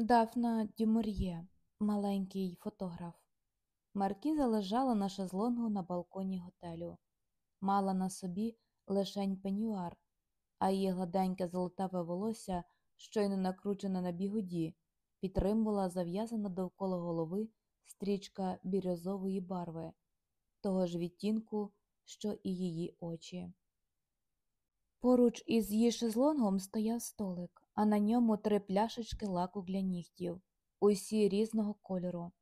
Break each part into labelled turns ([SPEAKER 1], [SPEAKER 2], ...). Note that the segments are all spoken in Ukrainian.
[SPEAKER 1] Дафна Дюмор'є, маленький фотограф. Маркіза лежала на шезлонгу на балконі готелю, мала на собі лишень пенюар, а її гладеньке золотаве волосся, щойно накручене на бігуді, підтримувала зав'язана довкола голови стрічка бірюзової барви, того ж відтінку, що і її очі. Поруч із її шезлонгом стояв столик, а на ньому три пляшечки лаку для нігтів, усі різного кольору.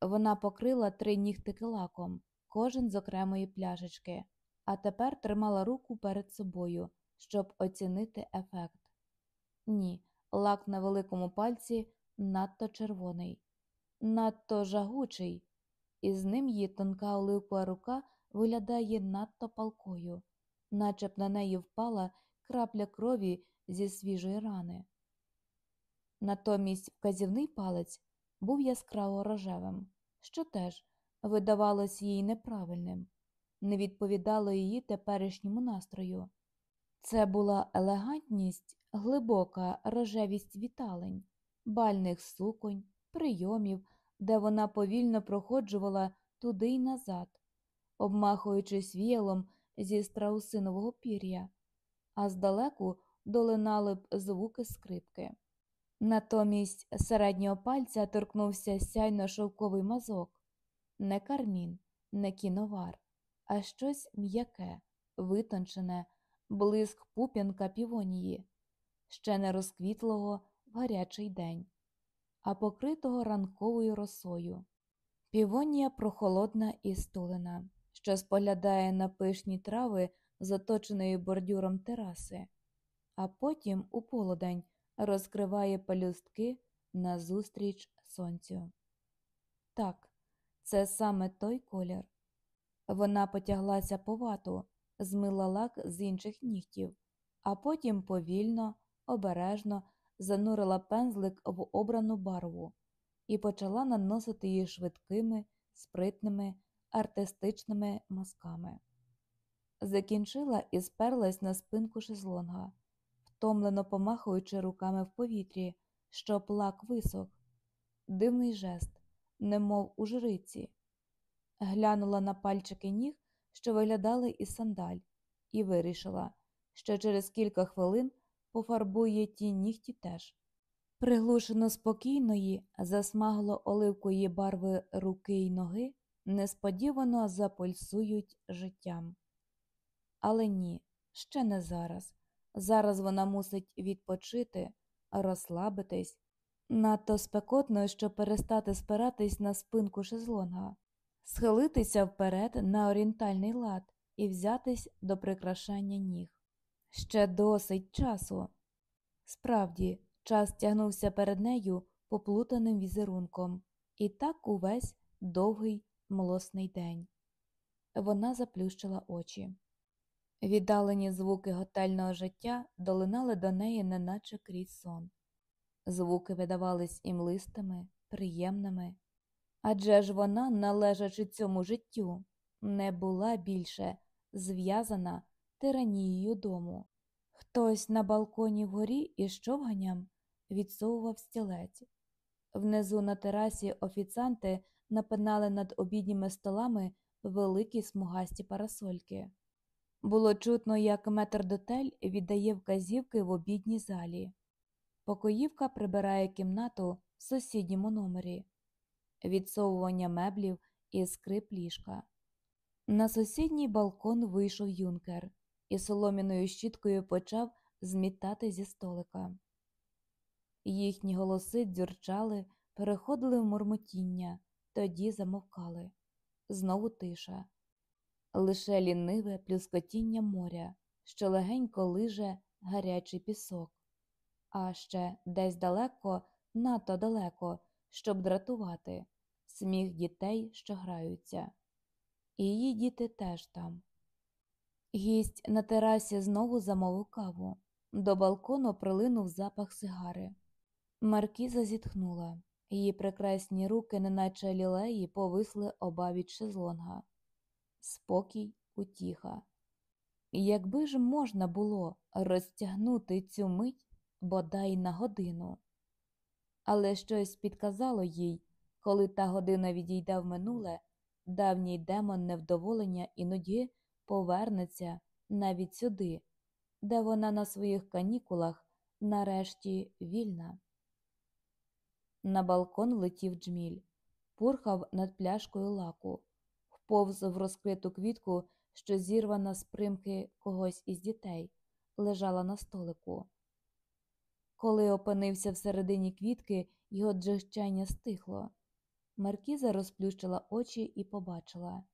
[SPEAKER 1] Вона покрила три нігтики лаком, кожен з окремої пляшечки, а тепер тримала руку перед собою, щоб оцінити ефект. Ні, лак на великому пальці надто червоний, надто жагучий, і з ним її тонка оливкова рука виглядає надто палкою наче б на неї впала крапля крові зі свіжої рани. Натомість вказівний палець був яскраво рожевим, що теж видавалось їй неправильним, не відповідало її теперішньому настрою. Це була елегантність, глибока рожевість віталень, бальних суконь, прийомів, де вона повільно проходжувала туди й назад, обмахуючись віялом зі страусинового пір'я, а здалеку долинали б звуки скрипки. Натомість середнього пальця торкнувся сяйно шовковий мазок, не кармін, не кіновар, а щось м'яке, витончене, блиск пуп'янка півонії, ще не розквітлого в гарячий день, а покритого ранковою росою. Півонія прохолодна і стулена що споглядає на пишні трави, заточеної бордюром тераси, а потім у полудень розкриває пелюстки назустріч сонцю. Так, це саме той колір. Вона потяглася по вату, змила лак з інших нігтів, а потім повільно, обережно занурила пензлик в обрану барву і почала наносити її швидкими, спритними, артистичними мазками. Закінчила і сперлась на спинку шезлонга, втомлено помахуючи руками в повітрі, щоб лак висох. Дивний жест, немов у жриці. Глянула на пальчики ніг, що виглядали із сандаль, і вирішила, що через кілька хвилин пофарбує ті нігті теж. Приглушено спокійної, засмагло оливкої барви руки й ноги, несподівано запульсують життям. Але ні, ще не зараз. Зараз вона мусить відпочити, розслабитись, надто спекотно, щоб перестати спиратись на спинку шезлонга, схилитися вперед на орієнтальний лад і взятись до прикрашання ніг. Ще досить часу. Справді, час тягнувся перед нею поплутаним візерунком, і так увесь довгий млосний день. Вона заплющила очі. Віддалені звуки готельного життя долинали до неї, неначе крізь сон. Звуки видавались імлистими, приємними. Адже ж вона, належачи цьому життю, не була більше зв'язана тиранією дому. Хтось на балконі вгорі із човганням відсовував стілець. Внизу на терасі офіціанти напинали над обідніми столами великі смугасті парасольки. Було чутно, як метрдотель віддає вказівки в обідній залі. Покоївка прибирає кімнату в сусідньому номері, відсовування меблів і скрип ліжка. На сусідній балкон вийшов юнкер і солом'яною щіткою почав змітати зі столика. Їхні голоси дзюрчали, переходили в мурмотіння, тоді замовкали. Знову тиша, лише ліниве плюскотіння моря, що легенько лиже гарячий пісок, а ще десь далеко, надто далеко, щоб дратувати, сміх дітей, що граються. І її діти теж там. Гість на терасі знову замовив каву. До балкону прилинув запах сигари. Маркіза зітхнула. Її прекрасні руки, неначе лілеї, повисли обабіч шезлонга. Спокій, утіха. Якби ж можна було розтягнути цю мить бодай на годину. але щось підказало їй, коли та година відійде в минуле, давній демон невдоволення і нудьги повернеться навіть сюди, де вона на своїх канікулах нарешті вільна. На балкон летів джміль, пурхав над пляшкою лаку, вповз в розкриту квітку, що зірвана з примки когось із дітей, лежала на столику. Коли опинився всередині квітки, його джищання стихло. Маркіза розплющила очі і побачила,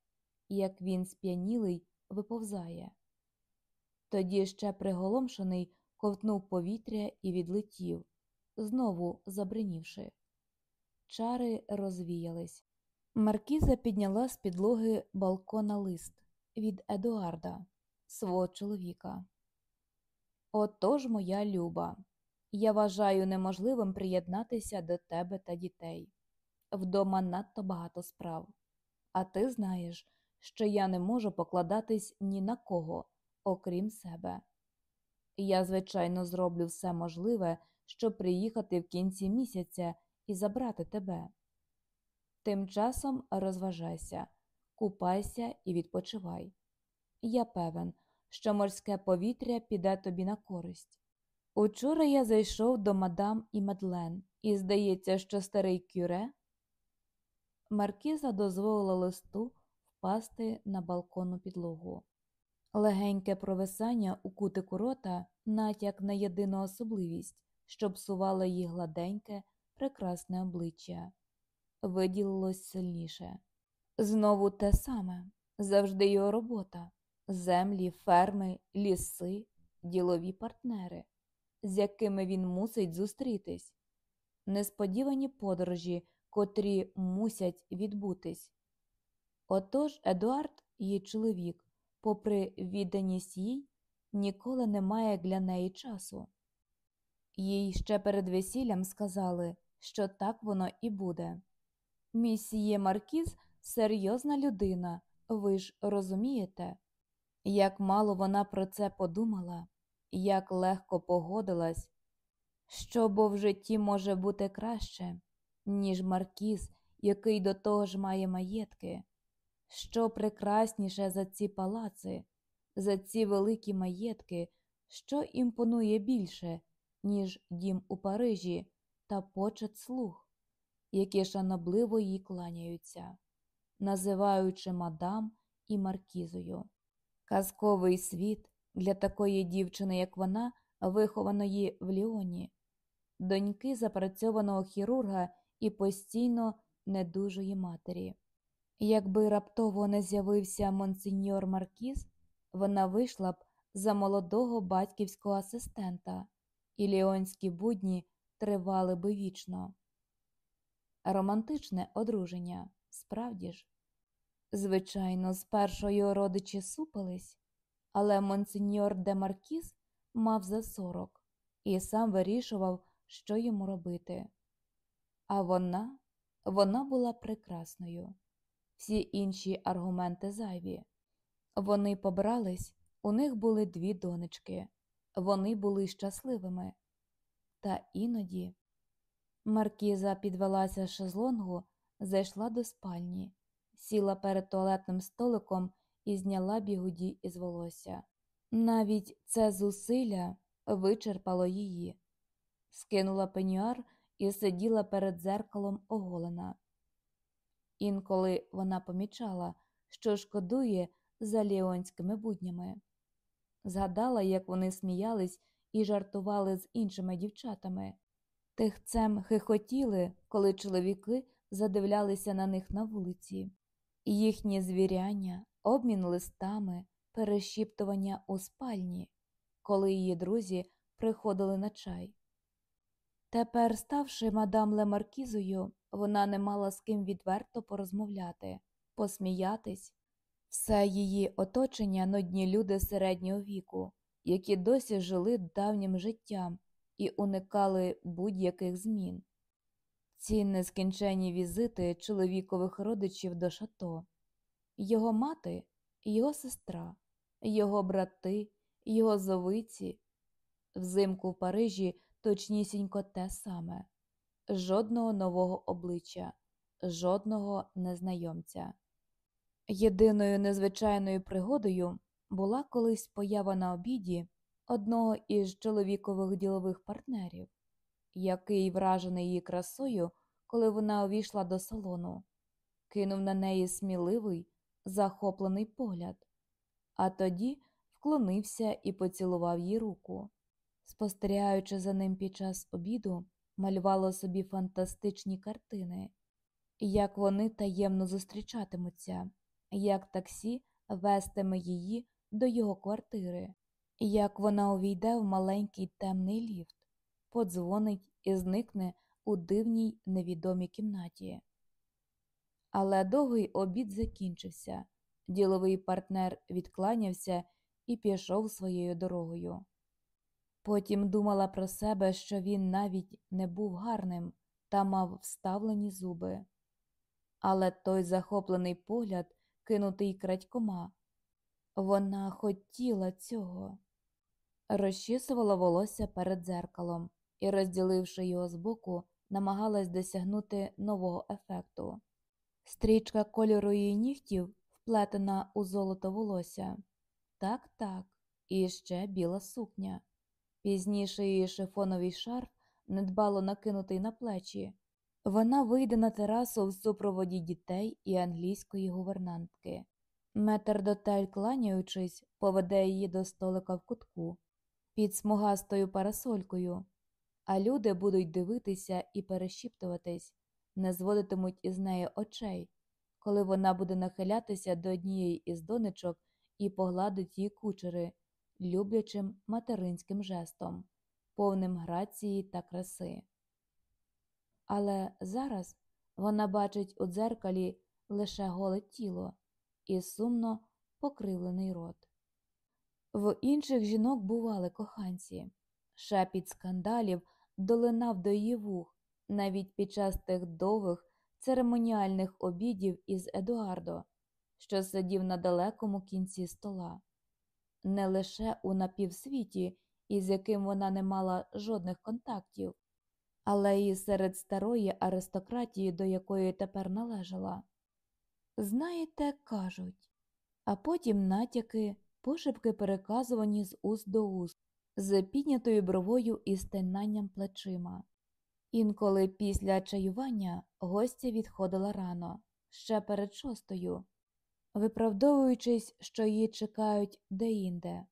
[SPEAKER 1] як він сп'янілий виповзає. Тоді ще приголомшений ковтнув повітря і відлетів, знову забринівши. Чари розвіялись. Маркіза підняла з підлоги балкона лист від Едуарда, свого чоловіка. Отож, моя люба, я вважаю неможливим приєднатися до тебе та дітей. Вдома надто багато справ, а ти знаєш, що я не можу покладатись ні на кого, окрім себе. Я, звичайно, зроблю все можливе, щоб приїхати в кінці місяця і забрати тебе. Тим часом розважайся, купайся і відпочивай. Я певен, що морське повітря піде тобі на користь. Учора я зайшов до мадам і Мадлен, і здається, що старий кюре. Маркіза дозволила листу впасти на балконну підлогу. Легеньке провисання у кутику рота натяк на єдину особливість, що псувала її гладеньке, прекрасне обличчя, виділилось сильніше. Знову те саме завжди його робота землі, ферми, ліси, ділові партнери, з якими він мусить зустрітись, несподівані подорожі, котрі мусять відбутись. Отож Едуард, її чоловік, попри відданість їй, ніколи не має для неї часу. Їй ще перед весіллям сказали, що так воно і буде. Місіє Маркіз серйозна людина, ви ж розумієте? Як мало вона про це подумала, як легко погодилась, що бо в житті може бути краще, ніж Маркіз, який до того ж має маєтки, що прекрасніше за ці палаци, за ці великі маєтки, що імпонує більше, ніж дім у Парижі та почет слуг, які шанобливо їй кланяються, називаючи мадам і маркізою. Казковий світ для такої дівчини, як вона, вихованої в Ліоні, доньки запрацьованого хірурга і постійно недужої матері. Якби раптово не з'явився монсеньор Маркіз, вона вийшла б за молодого батьківського асистента, і ліонські будні тривали би вічно. Романтичне одруження, справді ж. Звичайно, спершу його родичі супились, але монсеньор де Маркіз мав за сорок і сам вирішував, що йому робити. А вона, вона була прекрасною. Всі інші аргументи зайві. Вони побрались, у них були дві донечки, вони були щасливими. Та іноді Маркіза підвелася з шезлонгу, зайшла до спальні сіла перед туалетним столиком і зняла бігуді із волосся. Навіть це зусилля вичерпало її, скинула пенюар і сиділа перед дзеркалом оголена. Інколи вона помічала, що шкодує за ліонськими буднями. Згадала, як вони сміялись і жартували з іншими дівчатами, тихцем хихотіли, коли чоловіки задивлялися на них на вулиці. Їхні звіряння, обмін листами, перешіптування у спальні, коли її друзі приходили на чай. Тепер, ставши мадам Лемаркізою, вона не мала з ким відверто порозмовляти, посміятись. Все її оточення нудні люди середнього віку, які досі жили давнім життям і уникали будь-яких змін. Ці нескінченні візити чоловікових родичів до шато, його мати, його сестра, його брати, його зовиці, взимку в Парижі точнісінько те саме. жодного нового обличчя, жодного незнайомця. Єдиною незвичайною пригодою була колись поява на обіді одного із чоловікових ділових партнерів, який, вражений її красою, коли вона увійшла до салону, кинув на неї сміливий, захоплений погляд, а тоді вклонився і поцілував їй руку. Спостерігаючи за ним під час обіду, малювало собі фантастичні картини, як вони таємно зустрічатимуться, як таксі вестиме її до його квартири, як вона увійде в маленький темний ліфт, подзвонить і зникне у дивній невідомій кімнаті. Але довгий обід закінчився, діловий партнер відкланявся і пішов своєю дорогою. Потім думала про себе, що він навіть не був гарним та мав вставлені зуби. Але той захоплений погляд, кинутий крадькома, вона хотіла цього, розчісувала волосся перед дзеркалом і, розділивши його збоку, намагалась досягнути нового ефекту. Стрічка кольору її нігтів вплетена у золото волосся. Так, так, і ще біла сукня. Пізніше її шифоновий шарф недбало накинутий на плечі. Вона вийде на терасу в супроводі дітей і англійської гувернантки. Метрдотель, кланяючись, поведе її до столика в кутку під смугастою парасолькою, а люди будуть дивитися і перешіптуватись, не зводитимуть із неї очей, коли вона буде нахилятися до однієї із донечок і погладить її кучери люблячим материнським жестом, повним грації та краси. Але зараз вона бачить у дзеркалі лише голе тіло і сумно покривлений рот. В інших жінок бували коханці, шепіт скандалів долинав до її вух навіть під час тих довгих церемоніальних обідів із Едуардо, що сидів на далекому кінці стола не лише у напівсвіті, із яким вона не мала жодних контактів, але й серед старої аристократії, до якої тепер належала. Знаєте, кажуть, а потім натяки, пошепки переказувані з уст до уст, з піднятою бровою і стенанням плечима. Інколи після чаювання гостя відходила рано, ще перед шостою, виправдовуючись, що її чекають деінде,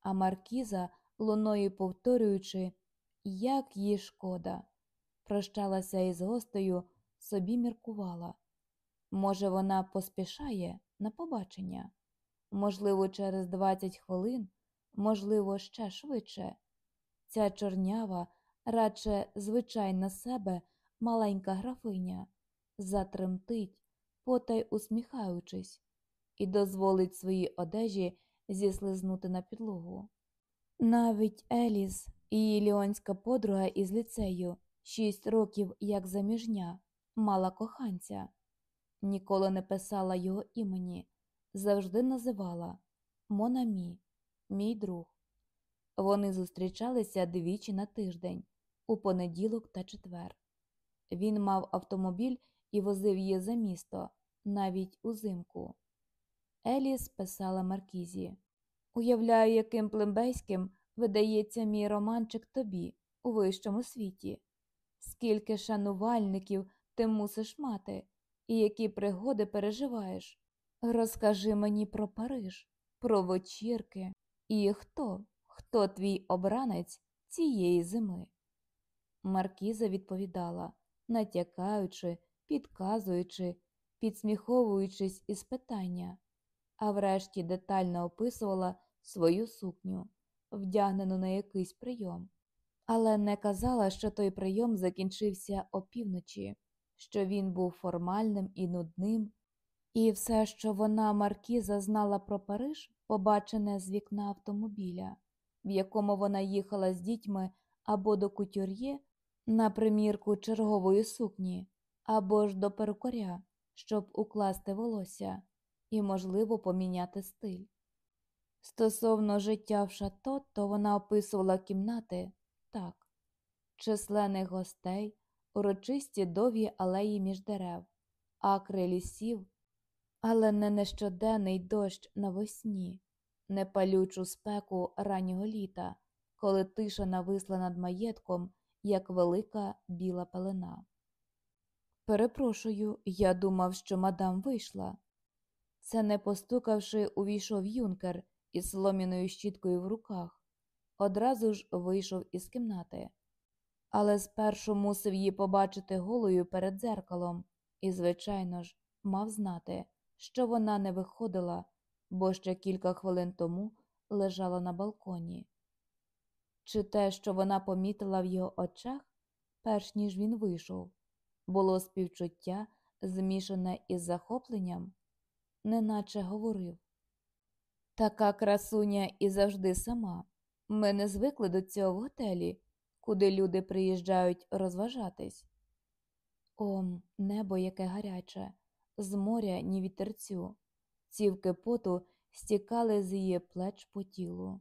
[SPEAKER 1] а Маркіза, луною повторюючи, як їй шкода, прощалася із гостею, собі міркувала. Може, вона поспішає на побачення, можливо, через 20 хвилин, можливо, ще швидше. Ця чорнява, радше звичайна себе, маленька графиня, затремтить, потай усміхаючись, і дозволить своїй одежі зіслизнути на підлогу. Навіть Еліс, її ліонська подруга із ліцею, шість років як заміжня, мала коханця, ніколи не писала його імені, завжди називала Монамі, мій друг. Вони зустрічалися двічі на тиждень, у понеділок та четвер. Він мав автомобіль і возив її за місто, навіть узимку. Еліс писала Маркізі Уявляю, яким плембейським видається мій романчик тобі у вищому світі. Скільки шанувальників ти мусиш мати, і які пригоди переживаєш. Розкажи мені про Париж, про вечірки і хто, хто твій обранець цієї зими. Маркіза відповідала, натякаючи, підказуючи, підсміховуючись із питання а врешті детально описувала свою сукню, вдягнену на якийсь прийом, але не казала, що той прийом закінчився опівночі, що він був формальним і нудним, і все, що вона, Маркіза, знала про Париж, побачене з вікна автомобіля, в якому вона їхала з дітьми або до кутюр'є на примірку чергової сукні, або ж до перукаря, щоб укласти волосся і, можливо, поміняти стиль. Стосовно життя в шато, то вона описувала кімнати так, численних гостей, урочисті довгі алеї між дерев, акри лісів, але не нещоденний дощ навесні, не палючу спеку раннього літа, коли тиша нависла над маєтком, як велика біла пелена. Перепрошую, я думав, що мадам вийшла. Це не постукавши, увійшов юнкер із солом'яною щіткою в руках, одразу ж вийшов із кімнати, але спершу мусив її побачити голою перед дзеркалом і, звичайно ж, мав знати, що вона не виходила, бо ще кілька хвилин тому лежала на балконі. Чи те, що вона помітила в його очах, перш ніж він вийшов, було співчуття, змішане із захопленням, неначе говорив Така красуня і завжди сама. Ми не звикли до цього в готелі, куди люди приїжджають розважатись. О, небо яке гаряче, з моря ні вітерцю, цівки поту стікали з її плеч по тілу.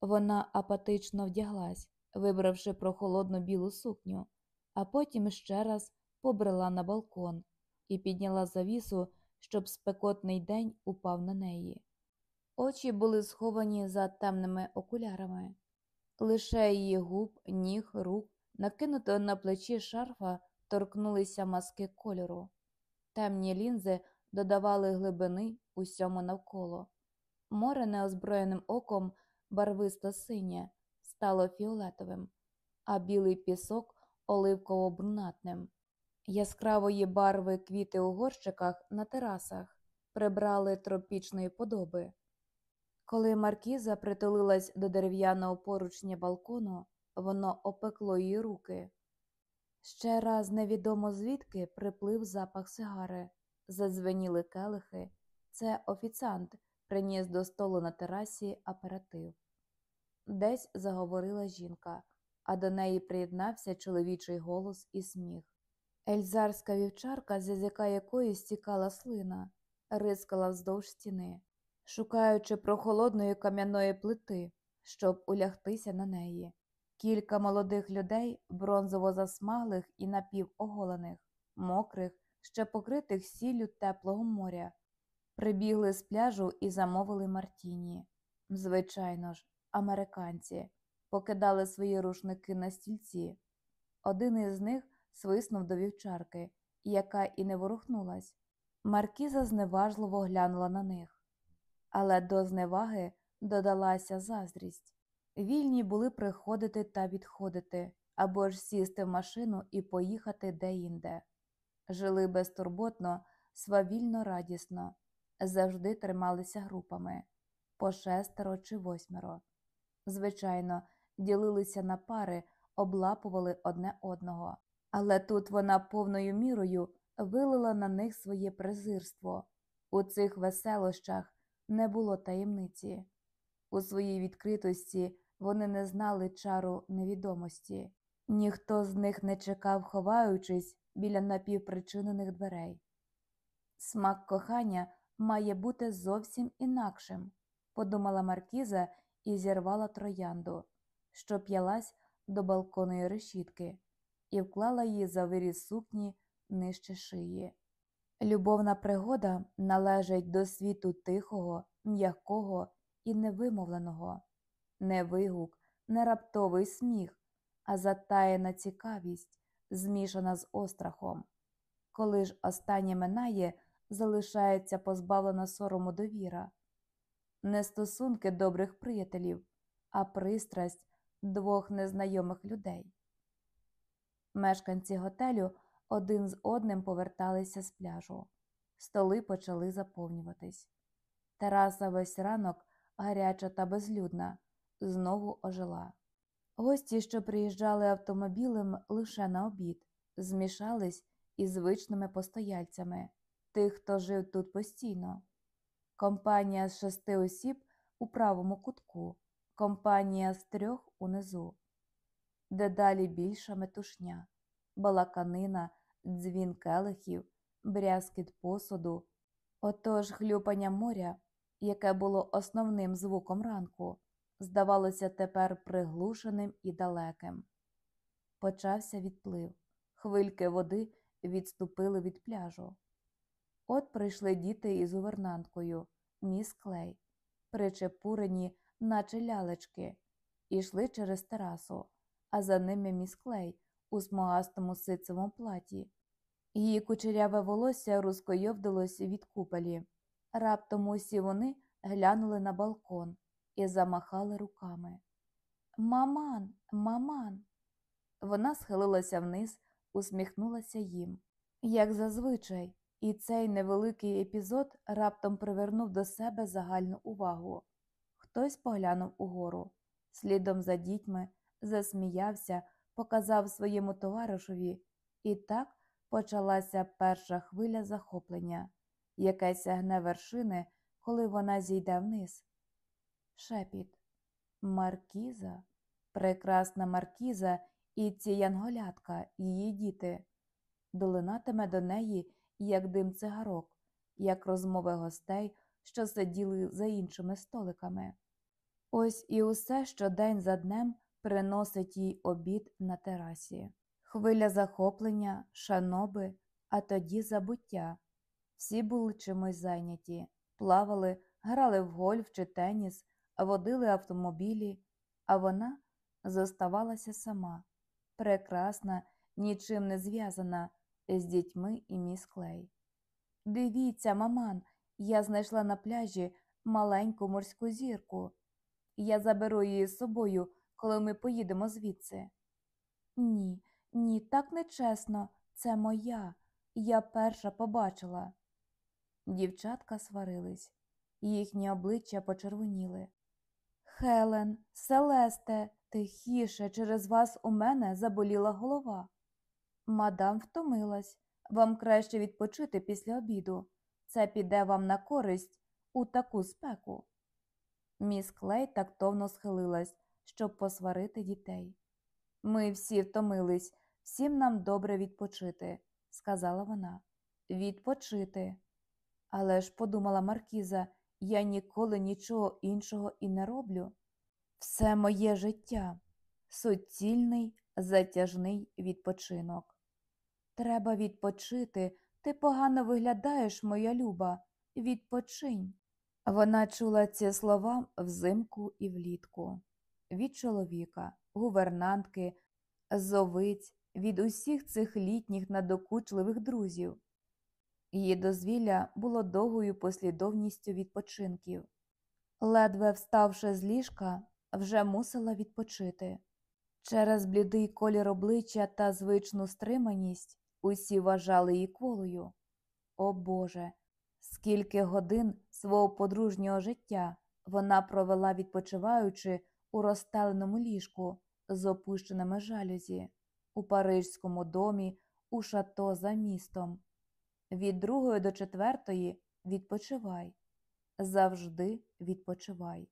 [SPEAKER 1] Вона апатично вдяглась, вибравши прохолодну білу сукню, а потім ще раз побрела на балкон і підняла завісу, щоб спекотний день упав на неї. Очі були сховані за темними окулярами, лише її губ, ніг, рук, накинутого на плечі шарфа, торкнулися маски кольору. Темні лінзи додавали глибини усьому навколо. Море неозброєним оком барвисто синє, стало фіолетовим, а білий пісок оливково-брунатним. Яскравої барви квіти у горщиках на терасах прибрали тропічної подоби. Коли маркіза притулилась до дерев'яного поручня балкону, воно опекло її руки. Ще раз невідомо звідки приплив запах сигари, задзвеніли келихи. Це офіціант приніс до столу на терасі аператив. Десь заговорила жінка, а до неї приєднався чоловічий голос і сміх. Ельзарська вівчарка, з язика якої стікала слина, рискала вздовж стіни, шукаючи прохолодної кам'яної плити, щоб улягтися на неї. Кілька молодих людей, бронзово засмаглих і напівоголених, мокрих, ще покритих сіллю теплого моря, прибігли з пляжу і замовили Мартіні. Звичайно ж, американці покидали свої рушники на стільці. Один із них свиснув до вівчарки, яка і не ворухнулась. Маркіза зневажливо глянула на них. Але до зневаги додалася заздрість. Вільні були приходити та відходити, або ж сісти в машину і поїхати деінде. Жили безтурботно, свавільно радісно, завжди трималися групами по шестеро чи восьмеро. Звичайно, ділилися на пари, облапували одне одного, але тут вона повною мірою вилила на них своє презирство. У цих веселощах не було таємниці. У своїй відкритості вони не знали чару невідомості, ніхто з них не чекав, ховаючись біля напівпричинених дверей. Смак кохання має бути зовсім інакшим, подумала Маркіза і зірвала троянду, що п'ялась до балконної решітки, і вклала її за виріз сукні нижче шиї. Любовна пригода належить до світу тихого, м'якого і невимовленого, не вигук, не раптовий сміх, а затаєна цікавість, змішана з острахом. Коли ж останнє минає, залишається позбавлена сорому довіра, не стосунки добрих приятелів, а пристрасть двох незнайомих людей. Мешканці готелю один з одним поверталися з пляжу, столи почали заповнюватись. Тераса весь ранок, гаряча та безлюдна, знову ожила. Гості, що приїжджали автомобілем лише на обід, змішались із звичними постояльцями тих, хто жив тут постійно. Компанія з шести осіб у правому кутку, компанія з трьох унизу, дедалі більша метушня, балаканина, дзвін келихів, брязкіт посуду, отож хлюпання моря, яке було основним звуком ранку, здавалося тепер приглушеним і далеким. почався відплив. Хвильки води відступили від пляжу. От прийшли діти із гувернанткою, міс Клей, причепурені, наче лялечки, і йшли через терасу, а за ними міс Клей у смугастому ситцевому платі. Її кучеряве волосся розкойовдилось від купелі. Раптом усі вони глянули на балкон і замахали руками. Маман, маман. Вона схилилася вниз, усміхнулася їм. Як зазвичай, і цей невеликий епізод раптом привернув до себе загальну увагу. Хтось поглянув угору, слідом за дітьми, засміявся, показав своєму товаришові, і так почалася перша хвиля захоплення, яке сягне вершини, коли вона зійде вниз. Шепіт. Маркіза, прекрасна маркіза і ці янголятка, її діти, долинатиме до неї, як дим цигарок, як розмови гостей, що сиділи за іншими столиками. Ось і усе, що день за днем приносить їй обід на терасі. Хвиля захоплення, шаноби, а тоді забуття. Всі були чимось зайняті, плавали, грали в гольф чи теніс, водили автомобілі, а вона зоставалася сама, прекрасна, нічим не зв'язана з дітьми і міс Клей. Дивіться, маман, я знайшла на пляжі маленьку морську зірку. Я заберу її з собою, коли ми поїдемо звідси. Ні, ні, так нечесно. Це моя. Я перша побачила. Дівчатка сварились, їхні обличчя почервоніли. Хелен, Селесте, тихіше, через вас у мене заболіла голова. Мадам втомилась. Вам краще відпочити після обіду. Це піде вам на користь у таку спеку. Міс Клей тактовно схилилась, щоб посварити дітей. Ми всі втомились, всім нам добре відпочити, сказала вона. Відпочити. Але ж, подумала Маркіза, я ніколи нічого іншого і не роблю. Все моє життя суцільний, затяжний відпочинок. Треба відпочити, ти погано виглядаєш, моя люба, відпочинь. Вона чула ці слова взимку і влітку від чоловіка, гувернантки, зовиць, від усіх цих літніх надокучливих друзів. Її дозвілля було довгою послідовністю відпочинків. Ледве вставши з ліжка, вже мусила відпочити. Через блідий колір обличчя та звичну стриманість усі вважали її кволою. О Боже, скільки годин свого подружнього життя вона провела, відпочиваючи у розстеленому ліжку з опущеними жалюзі, у парижському домі, у шато за містом. Від другої до четвертої відпочивай, завжди відпочивай.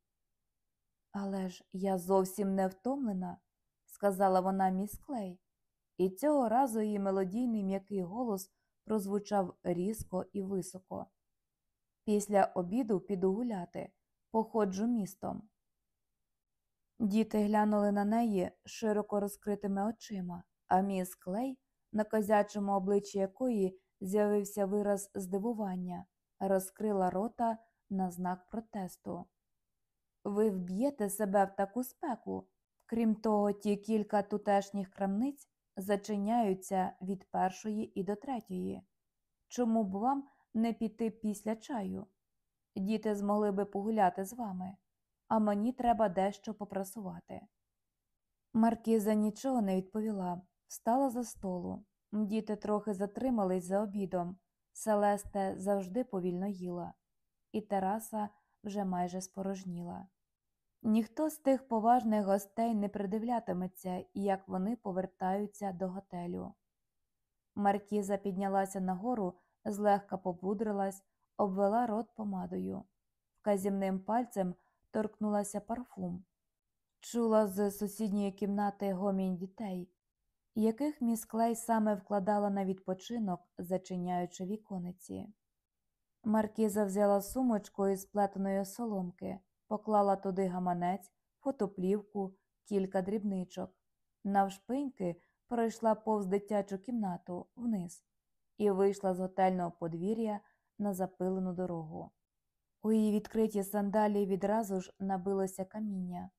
[SPEAKER 1] Але ж я зовсім не втомлена, сказала вона міс Клей, і цього разу її мелодійний м'який голос прозвучав різко і високо. Після обіду піду гуляти, походжу містом. Діти глянули на неї широко розкритими очима, а міс Клей, на козячому обличчі якої з'явився вираз здивування, розкрила рота на знак протесту. Ви вб'єте себе в таку спеку. Крім того, ті кілька тутешніх крамниць зачиняються від першої і до третьої. Чому б вам не піти після чаю? Діти змогли би погуляти з вами, а мені треба дещо попрасувати. Маркіза нічого не відповіла, встала за столу. Діти трохи затримались за обідом. Селесте завжди повільно їла, і тераса вже майже спорожніла. Ніхто з тих поважних гостей не придивлятиметься, як вони повертаються до готелю. Маркіза піднялася нагору, злегка попудрилась, обвела рот помадою, вказівним пальцем торкнулася парфум, чула з сусідньої кімнати гомінь дітей, яких міс Клей саме вкладала на відпочинок, зачиняючи вікониці. Маркіза взяла сумочку із плетеної соломки, поклала туди гаманець, фотоплівку, кілька дрібничок. Навшпиньки пройшла повз дитячу кімнату вниз і вийшла з готельного подвір'я на запилену дорогу. У її відкриті сандалії відразу ж набилося каміння.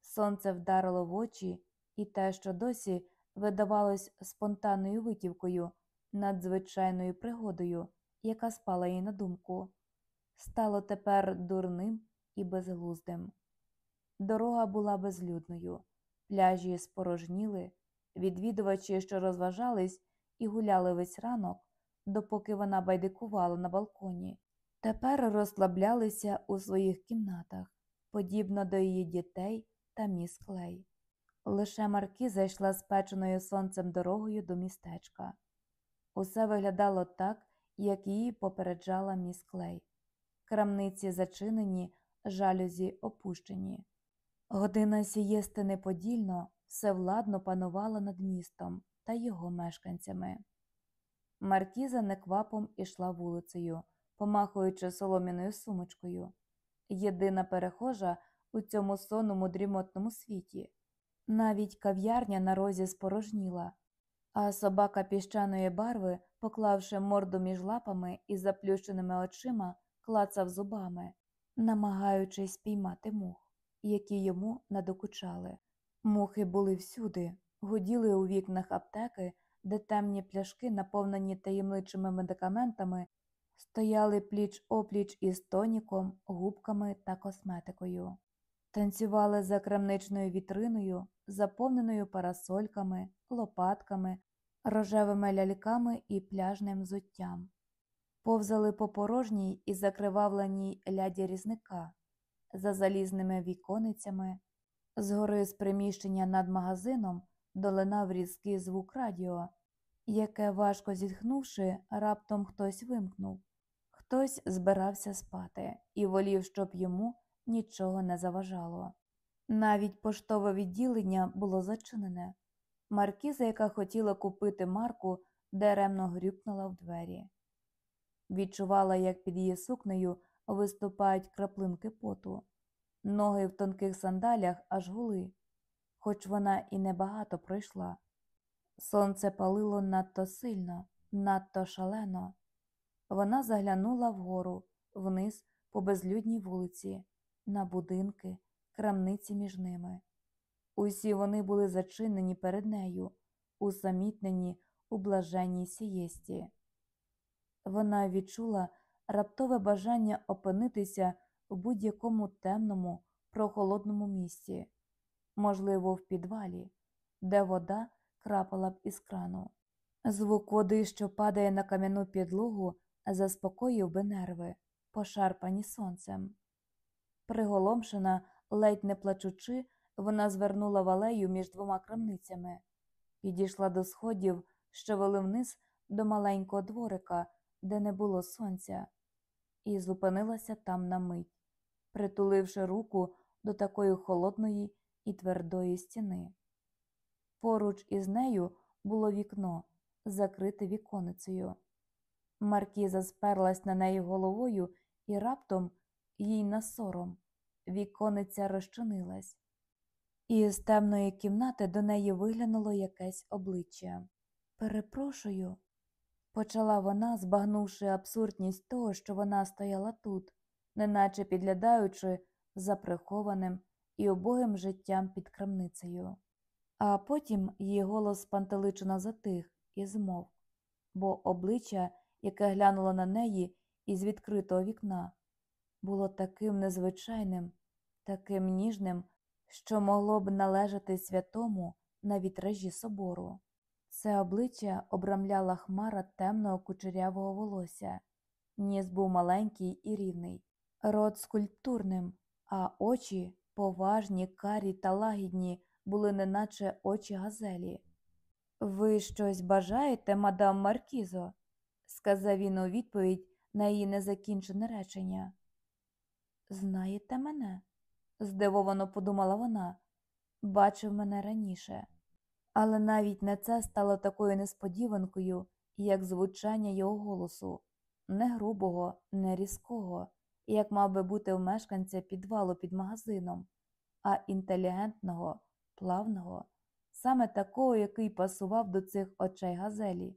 [SPEAKER 1] Сонце вдарило в очі, і те, що досі видавалось спонтанною витівкою, надзвичайною пригодою, яка спала їй на думку, стало тепер дурним і безглуздим. Дорога була безлюдною, пляжі спорожніли, відвідувачі, що розважались і гуляли весь ранок, допоки вона байдикувала на балконі, тепер розслаблялися у своїх кімнатах, подібно до її дітей та міс Клей. Лише Маркіза йшла спеченою сонцем дорогою до містечка. Усе виглядало так, як її попереджала міс Клей. Крамниці зачинені, жалюзі опущені. Година сієсти неподільно всевладно панувала над містом та його мешканцями. Маркіза неквапом ішла вулицею, помахуючи солом'яною сумочкою. Єдина перехожа у цьому сонному дрімотному світі. Навіть кав'ярня на розі спорожніла, а собака піщаної барви, поклавши морду між лапами і заплющеними очима, клацав зубами, намагаючись спіймати мух, які йому надокучали. Мухи були всюди, гуділи у вікнах аптеки, де темні пляшки, наповнені таємничими медикаментами, стояли пліч опліч із тоніком, губками та косметикою. Танцювали за крамничною вітриною, заповненою парасольками, лопатками, рожевими ляльками і пляжним взуттям. Повзали по порожній і закривавленій ляді різника, за залізними віконицями. Згори з приміщення над магазином долинав різкий звук радіо, яке, важко зітхнувши, раптом хтось вимкнув. Хтось збирався спати і волів, щоб йому нічого не заважало. Навіть поштове відділення було зачинене. Маркіза, яка хотіла купити марку, даремно грюкнула в двері. Відчувала, як під її сукнею виступають краплинки поту. Ноги в тонких сандалях аж гули, хоч вона і небагато пройшла. Сонце палило надто сильно, надто шалено. Вона заглянула вгору, вниз по безлюдній вулиці, на будинки, крамниці між ними. Усі вони були зачинені перед нею, усамітнені у блаженній сієсті. Вона відчула раптове бажання опинитися в будь-якому темному, прохолодному місці, можливо, в підвалі, де вода крапала б із крану. Звук води, що падає на кам'яну підлогу, заспокоїв би нерви, пошарпані сонцем. Приголомшена, ледь не плачучи, вона звернула в алею між двома крамницями, підійшла до сходів, що вели вниз до маленького дворика, де не було сонця, і зупинилася там на мить, притуливши руку до такої холодної і твердої стіни. Поруч із нею було вікно, закрите віконицею. Маркіза сперлась на неї головою і раптом їй на сором. Вікониця розчинилась, і з темної кімнати до неї виглянуло якесь обличчя. Перепрошую, почала вона, збагнувши абсурдність того, що вона стояла тут, неначе підглядаючи за прихованим і обогим життям під крамницею. А потім її голос спантеличено затих і змовк, бо обличчя, яке глянуло на неї із відкритого вікна, було таким незвичайним, таким ніжним, що могло б належати святому на вітражі собору. Це обличчя обрамляла хмара темного кучерявого волосся, ніс був маленький і рівний, рот скульптурним, а очі, поважні, карі та лагідні, були неначе очі газелі. Ви щось бажаєте, мадам Маркізо? сказав він у відповідь на її незакінчене речення. Знаєте мене? здивовано подумала вона, бачив мене раніше. Але навіть не це стало такою несподіванкою, як звучання його голосу, не грубого, не різкого, як мав би бути у мешканця підвалу під магазином, а інтелігентного, плавного, саме такого, який пасував до цих очей газелі.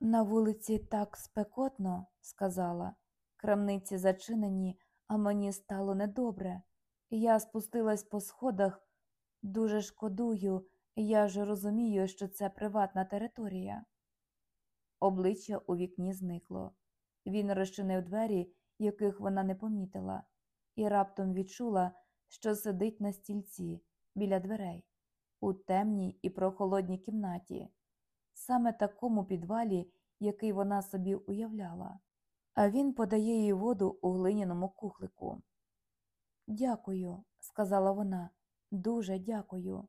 [SPEAKER 1] На вулиці так спекотно, сказала. Крамниці зачинені, а мені стало недобре. Я спустилась по сходах. Дуже шкодую, я ж розумію, що це приватна територія. Обличчя у вікні зникло. Він розчинив двері, яких вона не помітила, і раптом відчула, що сидить на стільці біля дверей, у темній і прохолодній кімнаті, саме такому підвалі, який вона собі уявляла, а він подає їй воду у глиняному кухлику. Дякую, сказала вона, дуже дякую.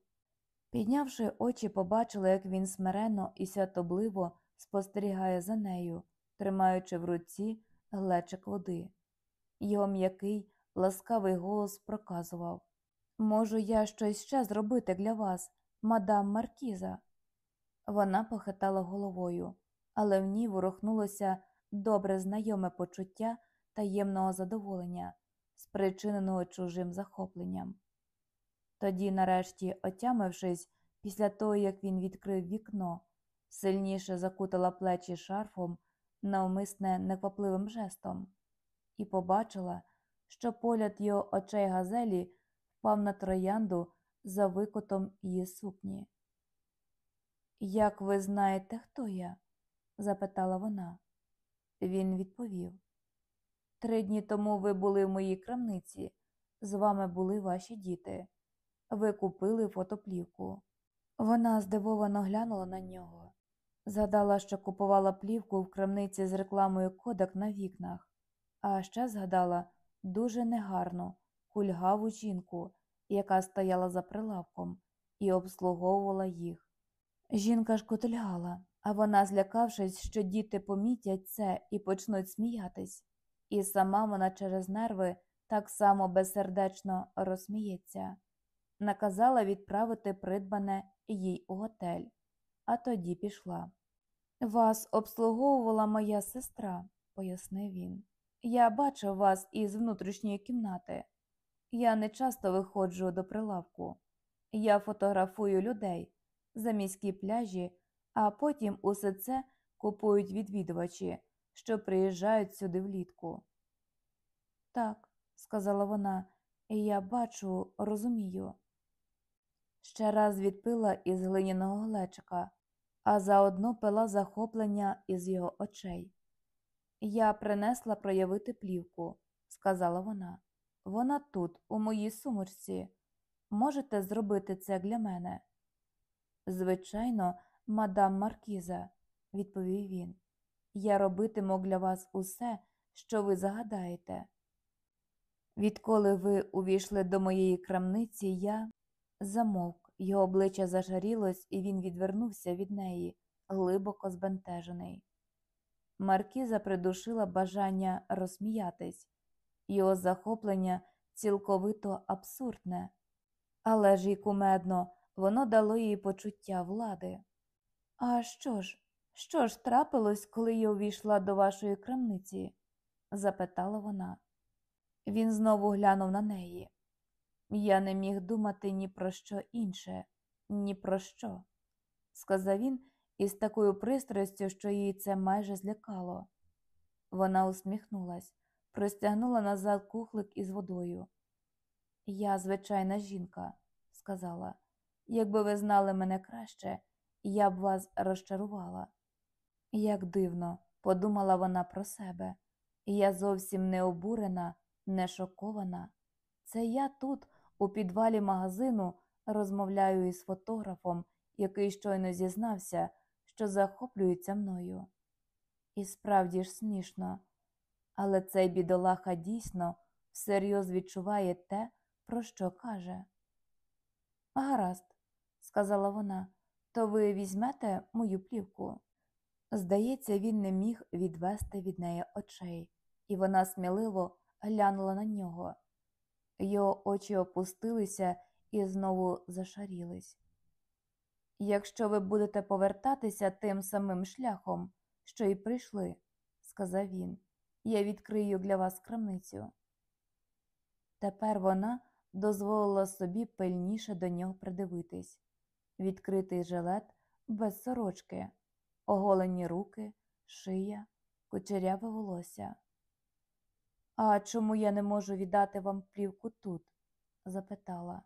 [SPEAKER 1] Піднявши очі, побачила, як він смиренно і святобливо спостерігає за нею, тримаючи в руці глечик води. Його м'який, ласкавий голос проказував Можу я щось ще зробити для вас, мадам Маркіза. Вона похитала головою, але в ній ворухнулося добре знайоме почуття таємного задоволення, спричиненого чужим захопленням. Тоді, нарешті, отямившись, після того, як він відкрив вікно, сильніше закутала плечі шарфом, навмисне неквапливим жестом, і побачила, що погляд його очей газелі впав на троянду за викотом її сукні. Як ви знаєте, хто я? запитала вона. Він відповів. Три дні тому ви були в моїй крамниці, з вами були ваші діти. Ви купили фотоплівку. Вона здивовано глянула на нього. Згадала, що купувала плівку в крамниці з рекламою кодек на вікнах, а ще згадала дуже негарну, кульгаву жінку, яка стояла за прилавком і обслуговувала їх. Жінка шкотильгала, а вона, злякавшись, що діти помітять це і почнуть сміятись, і сама вона через нерви так само безсердечно розсміється, наказала відправити придбане їй у готель, а тоді пішла. Вас обслуговувала моя сестра, пояснив він. Я бачив вас із внутрішньої кімнати. Я не часто виходжу до прилавку. Я фотографую людей за міські пляжі, а потім усе це купують відвідувачі, що приїжджають сюди влітку. Так, сказала вона, я бачу, розумію. Ще раз відпила із глиняного глечика, а заодно пила захоплення із його очей. Я принесла проявити плівку, сказала вона. Вона тут, у моїй сумочці. Можете зробити це для мене? Звичайно, мадам Маркіза, відповів він. Я робитиму для вас усе, що ви загадаєте. Відколи ви увійшли до моєї крамниці, я замовк, його обличчя зажарілось, і він відвернувся від неї, глибоко збентежений. Маркіза придушила бажання розсміятись, його захоплення цілковито абсурдне, але ж і кумедно воно дало їй почуття влади. А що ж, що ж трапилось, коли я увійшла до вашої крамниці? запитала вона. Він знову глянув на неї. Я не міг думати ні про що інше, ні про що, сказав він із такою пристрастю, що її це майже злякало. Вона усміхнулась, простягнула назад кухлик із водою. Я звичайна жінка, сказала. Якби ви знали мене краще, я б вас розчарувала. Як дивно, подумала вона про себе, я зовсім не обурена, не шокована. Це я тут, у підвалі магазину, розмовляю із фотографом, який щойно зізнався, що захоплюється мною. І справді ж смішно, але цей бідолаха дійсно всерйоз відчуває те, про що каже. Гаразд, сказала вона, то ви візьмете мою плівку. Здається, він не міг відвести від неї очей, і вона сміливо глянула на нього. Його очі опустилися і знову зашарілись. Якщо ви будете повертатися тим самим шляхом, що й прийшли, сказав він, я відкрию для вас крамницю. Тепер вона дозволила собі пильніше до нього придивитись. Відкритий жилет без сорочки, оголені руки, шия, кучеряве волосся. А чому я не можу віддати вам плівку тут? запитала.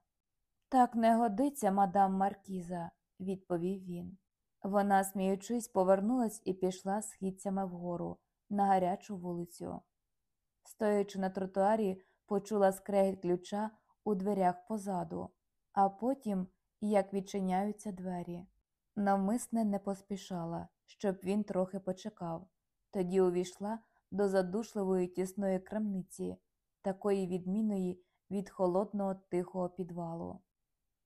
[SPEAKER 1] Так не годиться, мадам Маркіза, відповів він. Вона, сміючись, повернулась і пішла східцями вгору на гарячу вулицю. Стоячи на тротуарі, почула скрегіт ключа у дверях позаду, а потім, як відчиняються двері. Навмисне не поспішала, щоб він трохи почекав. Тоді увійшла до задушливої тісної крамниці, такої відмінної від холодного тихого підвалу.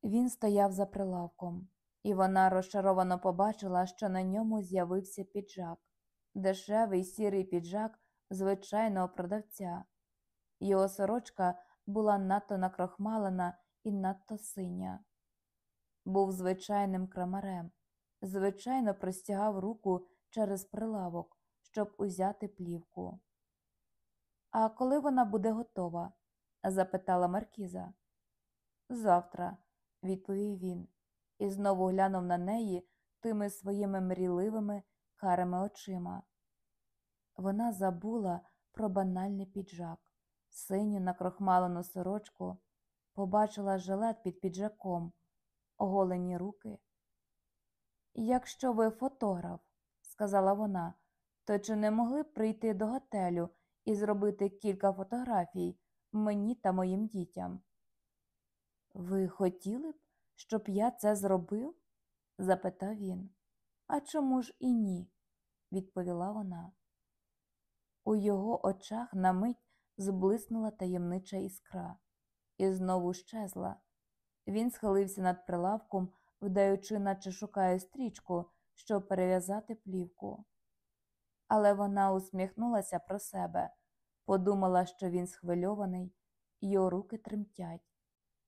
[SPEAKER 1] Він стояв за прилавком, і вона розчаровано побачила, що на ньому з'явився піджак, дешевий сірий піджак звичайного продавця. Його сорочка була надто накрохмалена і надто синя. Був звичайним крамарем, звичайно простягав руку через прилавок, щоб узяти плівку. А коли вона буде готова? запитала Маркіза. Завтра, відповів він, і знову глянув на неї тими своїми мрійливими карими очима. Вона забула про банальний піджак, синю накрохмалену сорочку, побачила жилет під піджаком, оголені руки. Якщо ви фотограф, сказала вона, то чи не могли б прийти до готелю і зробити кілька фотографій мені та моїм дітям? Ви хотіли б, щоб я це зробив? запитав він. А чому ж і ні? відповіла вона. У його очах на мить зблиснула таємнича іскра і знову щезла. Він схилився над прилавком, вдаючи, наче шукає стрічку, щоб перев'язати плівку. Але вона усміхнулася про себе, подумала, що він схвильований, його руки тремтять,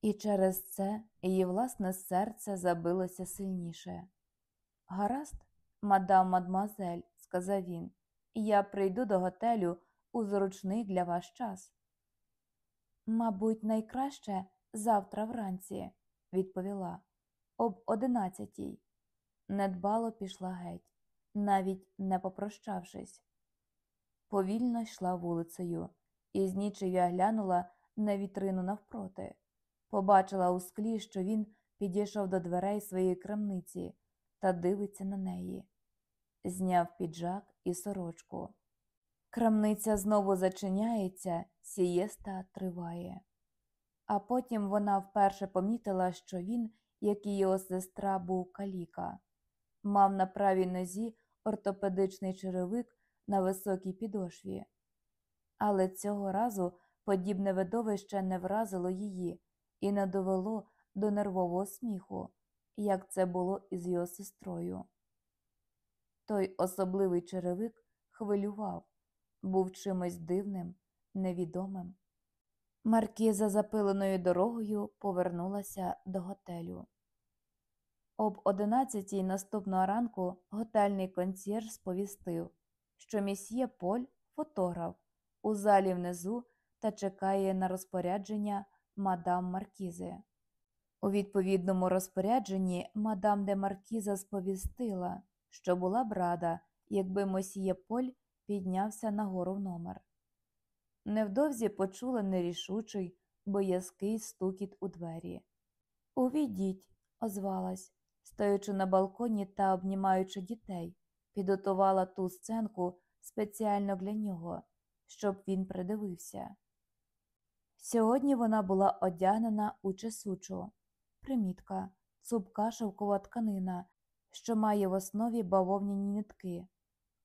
[SPEAKER 1] і через це її власне серце забилося сильніше. Гаразд, мадам мадмуазель, сказав він, я прийду до готелю у зручний для вас час. Мабуть, найкраще завтра вранці, відповіла, об одинадцятій. Недбало пішла геть, навіть не попрощавшись. Повільно йшла вулицею, і знічев'я глянула на вітрину навпроти. Побачила у склі, що він підійшов до дверей своєї крамниці та дивиться на неї. Зняв піджак і сорочку. Крамниця знову зачиняється, сієста триває. А потім вона вперше помітила, що він, як і його сестра, був каліка, мав на правій нозі ортопедичний черевик на високій підошві. Але цього разу подібне видовище не вразило її і не довело до нервового сміху, як це було із його сестрою. Той особливий черевик хвилював, був чимось дивним, невідомим. Маркіза запиленою дорогою повернулася до готелю. Об одинадцятій наступного ранку готельний консьєрж сповістив, що місьє Поль фотограф у залі внизу та чекає на розпорядження мадам Маркізи. У відповідному розпорядженні мадам де Маркіза сповістила, що була б рада, якби мосьє Поль піднявся нагору в номер. Невдовзі почула нерішучий, боязкий стукіт у двері. Увійдіть, озвалась, стоячи на балконі та обнімаючи дітей, підготувала ту сценку спеціально для нього, щоб він придивився. Сьогодні вона була одягнена у чесучу, примітка, цупка шовкова тканина, що має в основі бавовняні нитки,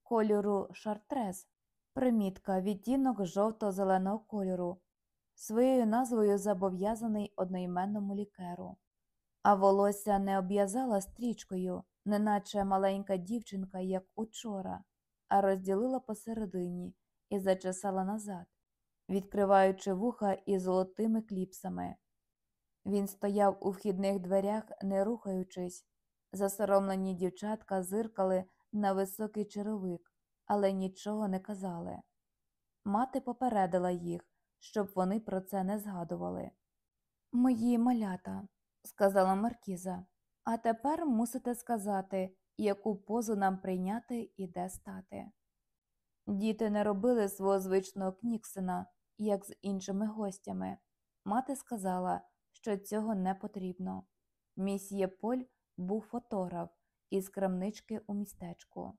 [SPEAKER 1] кольору шартрез, примітка відтінок жовто-зеленого кольору, своєю назвою зобов'язаний одноіменному лікеру. А волосся не обв'язала стрічкою, неначе маленька дівчинка, як учора, а розділила посередині і зачесала назад, відкриваючи вуха із золотими кліпсами. Він стояв у вхідних дверях, не рухаючись. Засоромлені дівчатка зиркали на високий черевик, але нічого не казали. Мати попередила їх, щоб вони про це не згадували. Мої малята, сказала Маркіза, А тепер мусите сказати, яку позу нам прийняти і де стати. Діти не робили свого звичного кніксена, як з іншими гостями. Мати сказала, що цього не потрібно. Місьє Поль був фотограф із крамнички у містечку.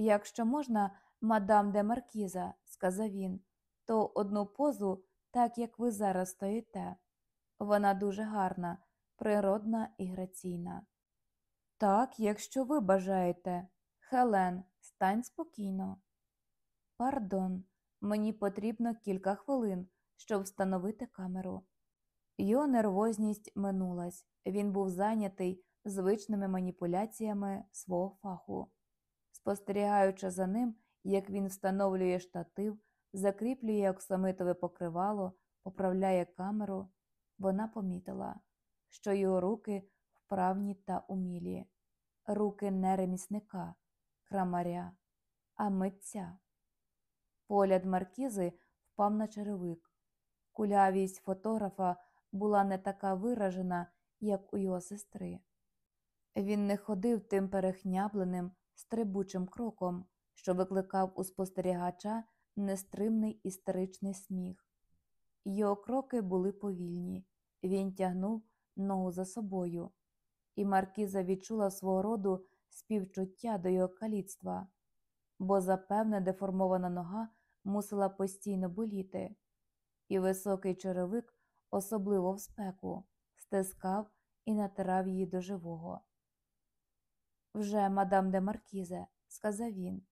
[SPEAKER 1] Якщо можна, мадам де Маркіза, сказав він, то одну позу, так як ви зараз стоїте. Вона дуже гарна, природна і граційна. Так, якщо ви бажаєте. Хелен, стань спокійно. Пардон, мені потрібно кілька хвилин, щоб встановити камеру. Його нервозність минулась, він був зайнятий звичними маніпуляціями свого фаху. Спостерігаючи за ним, як він встановлює штатив, закріплює оксамитове покривало, поправляє камеру, вона помітила, що його руки вправні та умілі, руки не ремісника, крамаря, а митця. Погляд маркізи впав на черевик. Кулявість фотографа була не така виражена, як у його сестри. Він не ходив тим перехнябленим, стрибучим кроком, що викликав у спостерігача нестримний істеричний сміх. Його кроки були повільні, він тягнув ногу за собою, і маркіза відчула свого роду співчуття до його каліцтва, бо запевне деформована нога мусила постійно боліти, і високий черевик, особливо в спеку, стискав і натирав її до живого. Вже мадам де Маркізе, сказав він,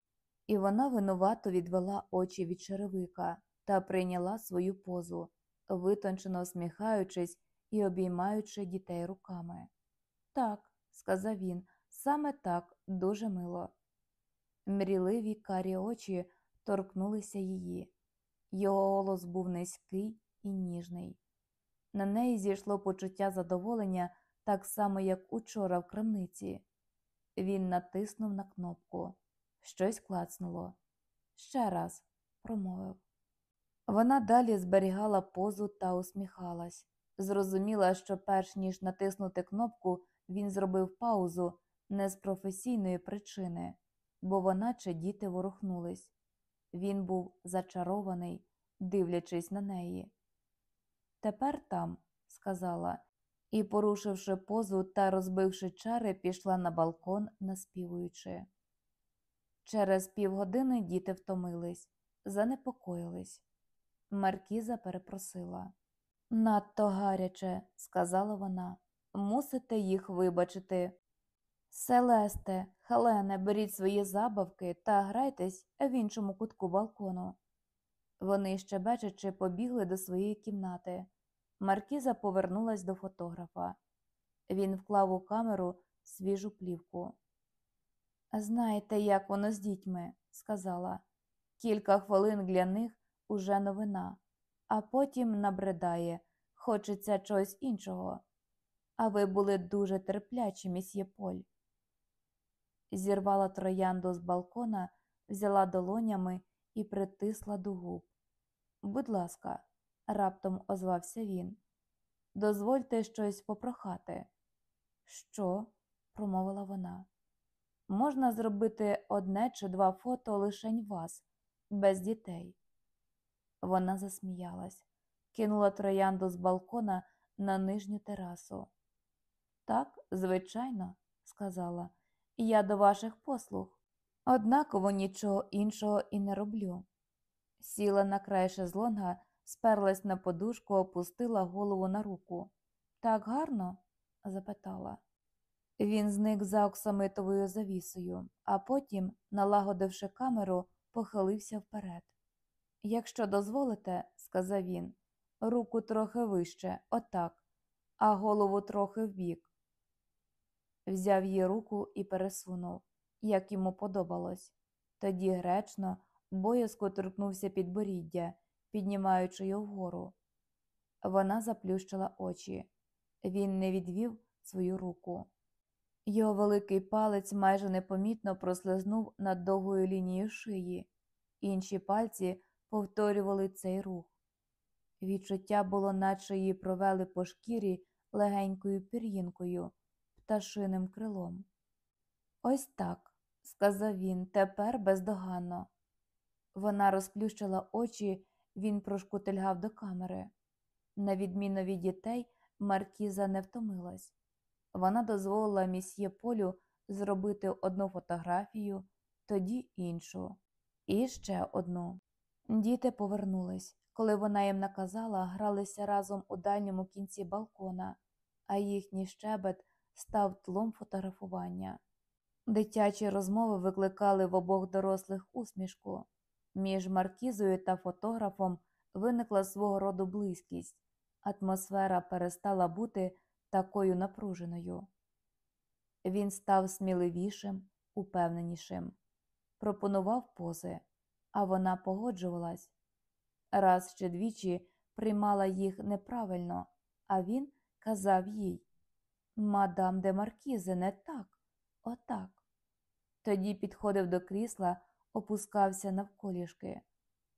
[SPEAKER 1] і вона винувато відвела очі від черевика та прийняла свою позу, витончено усміхаючись і обіймаючи дітей руками. Так, сказав він, саме так, дуже мило. Мріливі карі очі торкнулися її. Його голос був низький і ніжний. На неї зійшло почуття задоволення так само, як учора в крамниці. Він натиснув на кнопку. Щось клацнуло. Ще раз, промовив. Вона далі зберігала позу та усміхалась. Зрозуміла, що перш ніж натиснути кнопку, він зробив паузу не з професійної причини, бо вона чи діти ворухнулись. Він був зачарований, дивлячись на неї. Тепер там, сказала, і, порушивши позу та розбивши чари, пішла на балкон, наспівуючи. Через півгодини діти втомились, занепокоїлись. Маркіза перепросила. Надто гаряче, сказала вона, мусите їх вибачити. Селесте, Хелене, беріть свої забавки та грайтесь в іншому кутку балкону. Вони, щебечучи, побігли до своєї кімнати. Маркіза повернулась до фотографа. Він вклав у камеру свіжу плівку. Знаєте, як воно з дітьми, сказала. Кілька хвилин для них уже новина, а потім набридає, хочеться чогось іншого. А ви були дуже терплячі, місьє Поль. Зірвала троянду з балкона, взяла долонями і притисла до губ. Будь ласка, раптом озвався він. Дозвольте щось попрохати. Що? промовила вона. Можна зробити одне чи два фото лишень вас, без дітей. Вона засміялась, кинула троянду з балкона на нижню терасу. Так, звичайно, сказала, я до ваших послуг. Однаково нічого іншого і не роблю. Сіла на край шезлонга, сперлась на подушку, опустила голову на руку. Так гарно? запитала. Він зник за оксамитовою завісою, а потім, налагодивши камеру, похилився вперед. Якщо дозволите, сказав він, руку трохи вище, отак, а голову трохи вбік. Взяв її руку і пересунув, як йому подобалось. Тоді гречно, боязко торкнувся підборіддя, піднімаючи його вгору. Вона заплющила очі. Він не відвів свою руку. Його великий палець майже непомітно прослизнув над довгою лінією шиї, інші пальці повторювали цей рух. Відчуття було, наче її провели по шкірі легенькою пір'їнкою, пташиним крилом. Ось так, сказав він, тепер бездоганно. Вона розплющила очі, він прошкутильгав до камери. На відміну від дітей, Маркіза не втомилась. Вона дозволила місьє Полю зробити одну фотографію, тоді іншу, і ще одну. Діти повернулись. Коли вона їм наказала, гралися разом у дальньому кінці балкона, а їхній щебет став тлом фотографування. Дитячі розмови викликали в обох дорослих усмішку. Між маркізою та фотографом виникла свого роду близькість, атмосфера перестала бути такою напруженою. Він став сміливішим, упевненішим, пропонував пози, а вона погоджувалась. Раз чи двічі приймала їх неправильно, а він казав їй Мадам де Маркізе, не так, отак. Тоді підходив до крісла, опускався навколішки,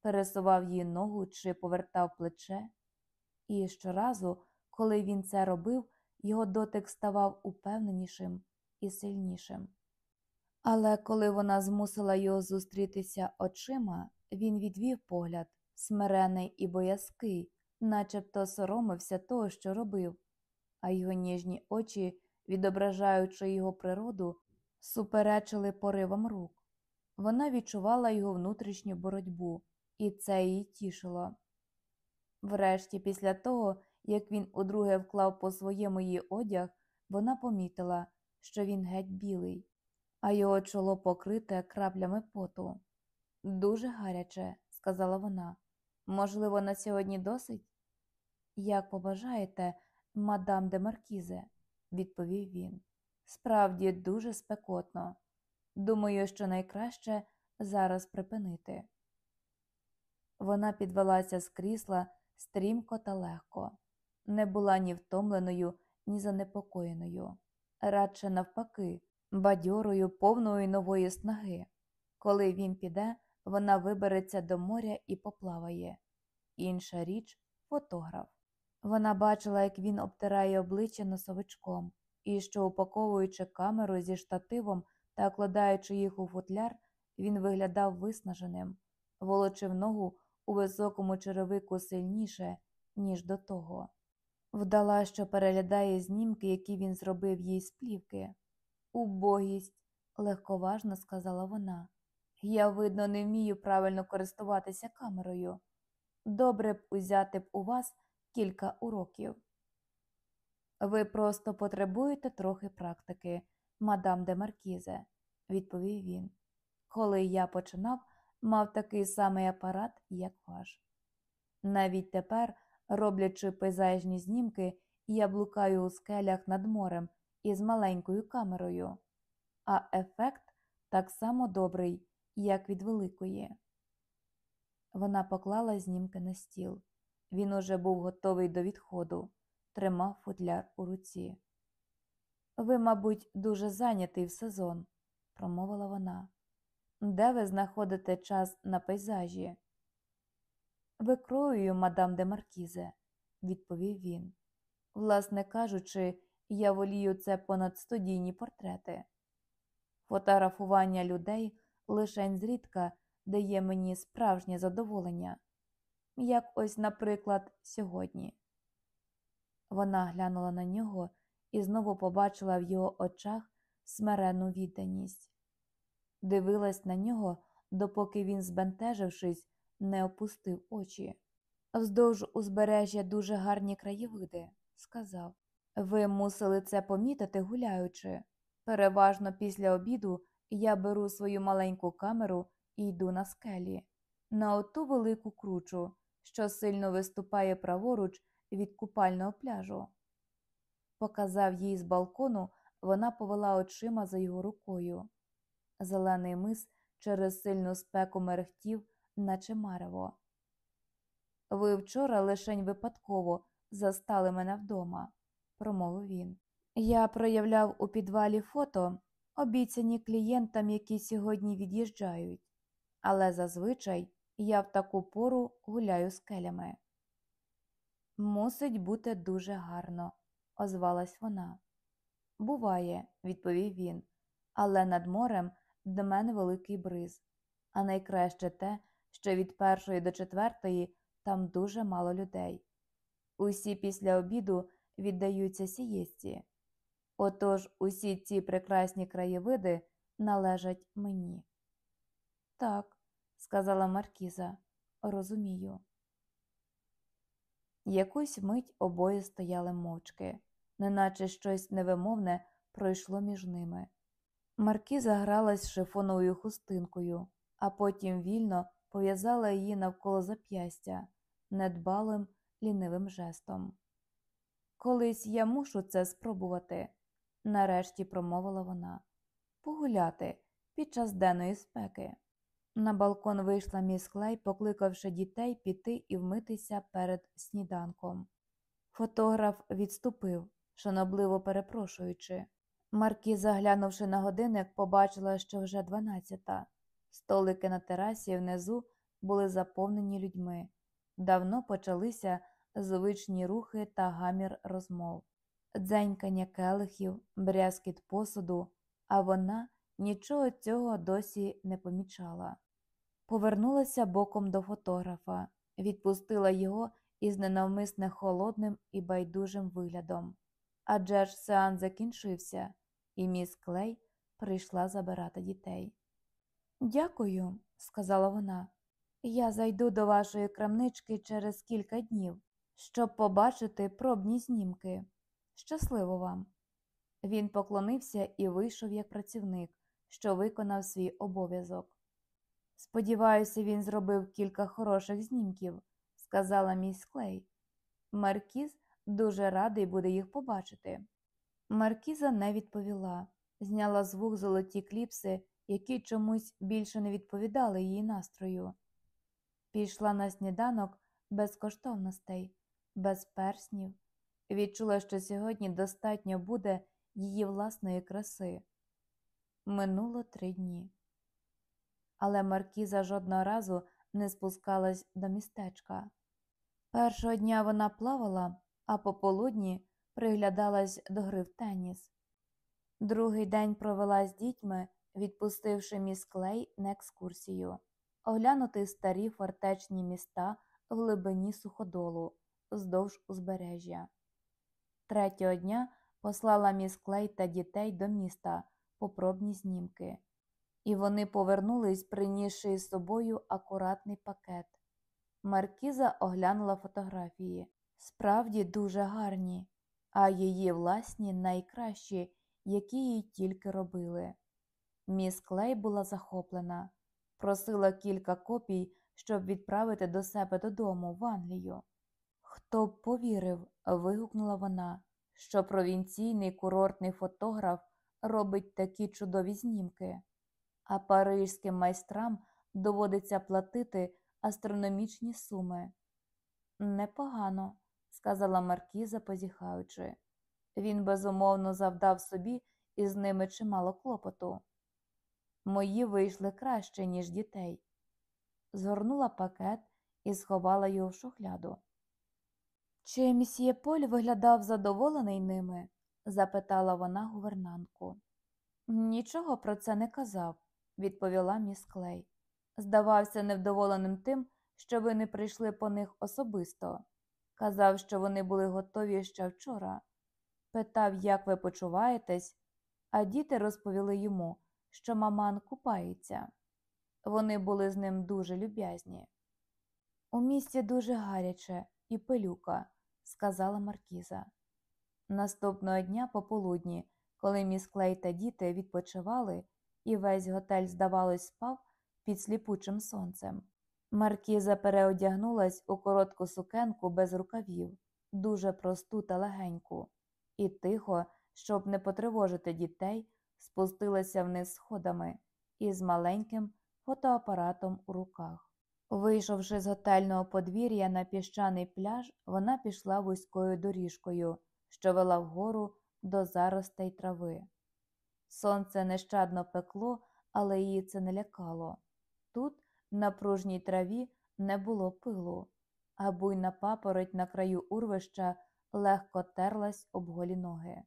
[SPEAKER 1] пересував її ногу чи повертав плече, і щоразу, коли він це робив, його дотик ставав упевненішим і сильнішим. Але коли вона змусила його зустрітися очима, він відвів погляд, смирений і боязкий, начебто соромився того, що робив, а його ніжні очі, відображаючи його природу, суперечили поривам рук. Вона відчувала його внутрішню боротьбу, і це її тішило. Врешті, після того, як він удруге вклав по своєму її одяг, вона помітила, що він геть білий, а його чоло покрите краплями поту. Дуже гаряче, сказала вона. Можливо, на сьогодні досить? Як побажаєте, мадам де Маркізе, відповів він. Справді дуже спекотно. Думаю, що найкраще зараз припинити. Вона підвелася з крісла стрімко та легко, не була ні втомленою, ні занепокоєною, радше навпаки, бадьорою, повною нової снаги. Коли він піде, вона вибереться до моря і поплаває. Інша річ фотограф. Вона бачила, як він обтирає обличчя носовичком, і що, упаковуючи камеру зі штативом та кладаючи їх у футляр, він виглядав виснаженим, волочив ногу у високому черевику сильніше, ніж до того. Вдала, що переглядає знімки, які він зробив їй з плівки. Убогість, легковажно сказала вона. Я, видно, не вмію правильно користуватися камерою. Добре б узяти б у вас кілька уроків. Ви просто потребуєте трохи практики, мадам де Маркізе, відповів він. Коли я починав, мав такий самий апарат, як ваш. Навіть тепер, роблячи пейзажні знімки, я блукаю у скелях над морем із маленькою камерою, а ефект так само добрий, як від великої. Вона поклала знімки на стіл. Він уже був готовий до відходу, тримав футляр у руці. Ви, мабуть, дуже зайнятий в сезон, промовила вона. Де ви знаходите час на пейзажі? Викрою, мадам де Маркізе, відповів він. Власне кажучи, я волію це понад студійні портрети. Фотографування людей лишень зрідка дає мені справжнє задоволення, як ось, наприклад, сьогодні. Вона глянула на нього і знову побачила в його очах смирену відданість, дивилась на нього, допоки він, збентежившись, не опустив очі. Вздовж узбережжя дуже гарні краєвиди, сказав. Ви мусили це помітити, гуляючи. Переважно після обіду я беру свою маленьку камеру і йду на скелі, на оту велику кручу, що сильно виступає праворуч від купального пляжу. Показав їй з балкону, вона повела очима за його рукою. Зелений мис через сильну спеку мерехтів, наче марево. Ви вчора лишень випадково застали мене вдома, промовив він. Я проявляв у підвалі фото, обіцяні клієнтам, які сьогодні від'їжджають, але зазвичай я в таку пору гуляю скелями. Мусить бути дуже гарно, озвалась вона. Буває, відповів він, але над морем дме невеликий бриз. А найкраще те, що від першої до четвертої там дуже мало людей. Усі після обіду віддаються сієсті. Отож усі ці прекрасні краєвиди належать мені. Так, сказала Маркіза, розумію. Якусь мить обоє стояли мовчки, неначе щось невимовне пройшло між ними. Маркіза гралась шифоновою хустинкою, а потім вільно пов'язала її навколо зап'ястя недбалим лінивим жестом. Колись я мушу це спробувати, нарешті промовила вона, погуляти під час денної спеки. На балкон вийшла міс Клей, покликавши дітей піти і вмитися перед сніданком. Фотограф відступив, шанобливо перепрошуючи. Маркіза, глянувши на годинник, побачила, що вже дванадцята. Столики на терасі внизу були заповнені людьми. Давно почалися звичні рухи та гамір розмов, дзенькання келихів, брязкіт посуду, а вона нічого цього досі не помічала. Повернулася боком до фотографа, відпустила його із ненавмисне холодним і байдужим виглядом. Адже ж сеанс закінчився, і міс Клей прийшла забирати дітей. Дякую, сказала вона. Я зайду до вашої крамнички через кілька днів, щоб побачити пробні знімки. Щасливо вам. Він поклонився і вийшов як працівник, що виконав свій обов'язок. Сподіваюся, він зробив кілька хороших знімків, сказала міс Клей. Маркіз дуже радий буде їх побачити. Маркіза не відповіла, зняла з вух золоті кліпси, які чомусь більше не відповідали її настрою. Пішла на сніданок без коштовностей, без перснів, відчула, що сьогодні достатньо буде її власної краси. Минуло три дні. Але Маркіза жодного разу не спускалась до містечка. Першого дня вона плавала, а пополудні приглядалась до гри в теніс. Другий день провела з дітьми, відпустивши міс Клей на екскурсію, оглянути старі фортечні міста в глибині суходолу вздовж узбережжя. Третього дня послала міс Клей та дітей до міста по пробні знімки, і вони повернулись, принісши із собою акуратний пакет. Маркіза оглянула фотографії, справді дуже гарні, а її власні найкращі, які їй тільки робили. Міс Клей була захоплена, просила кілька копій, щоб відправити до себе додому в Англію. Хто б повірив, вигукнула вона, що провінційний курортний фотограф робить такі чудові знімки, а парижським майстрам доводиться платити астрономічні суми. Непогано, сказала Маркіза, позіхаючи. Він безумовно завдав собі із ними чимало клопоту. Мої вийшли краще, ніж дітей. Згорнула пакет і сховала його в шухляду. Чи місьє Поль виглядав задоволений ними? запитала вона гувернантку. Нічого про це не казав, відповіла міс Клей. Здавався невдоволеним тим, що ви не прийшли по них особисто. Казав, що вони були готові ще вчора. Питав, як ви почуваєтесь, а діти розповіли йому, що маман купається. Вони були з ним дуже люб'язні. У місті дуже гаряче і пилюка, сказала Маркіза. Наступного дня пополудні, коли міс Клей та діти відпочивали, і весь готель, здавалось, спав під сліпучим сонцем. Маркіза переодягнулась у коротку сукенку без рукавів, дуже просту та легеньку, і тихо, щоб не потривожити дітей, спустилася вниз сходами із маленьким фотоапаратом у руках. Вийшовши з готельного подвір'я на піщаний пляж, вона пішла вузькою доріжкою, що вела вгору до заростей трави. Сонце нещадно пекло, але її це не лякало. Тут, на пружній траві, не було пилу, а буйна папороть на краю урвища легко терлась об голі ноги.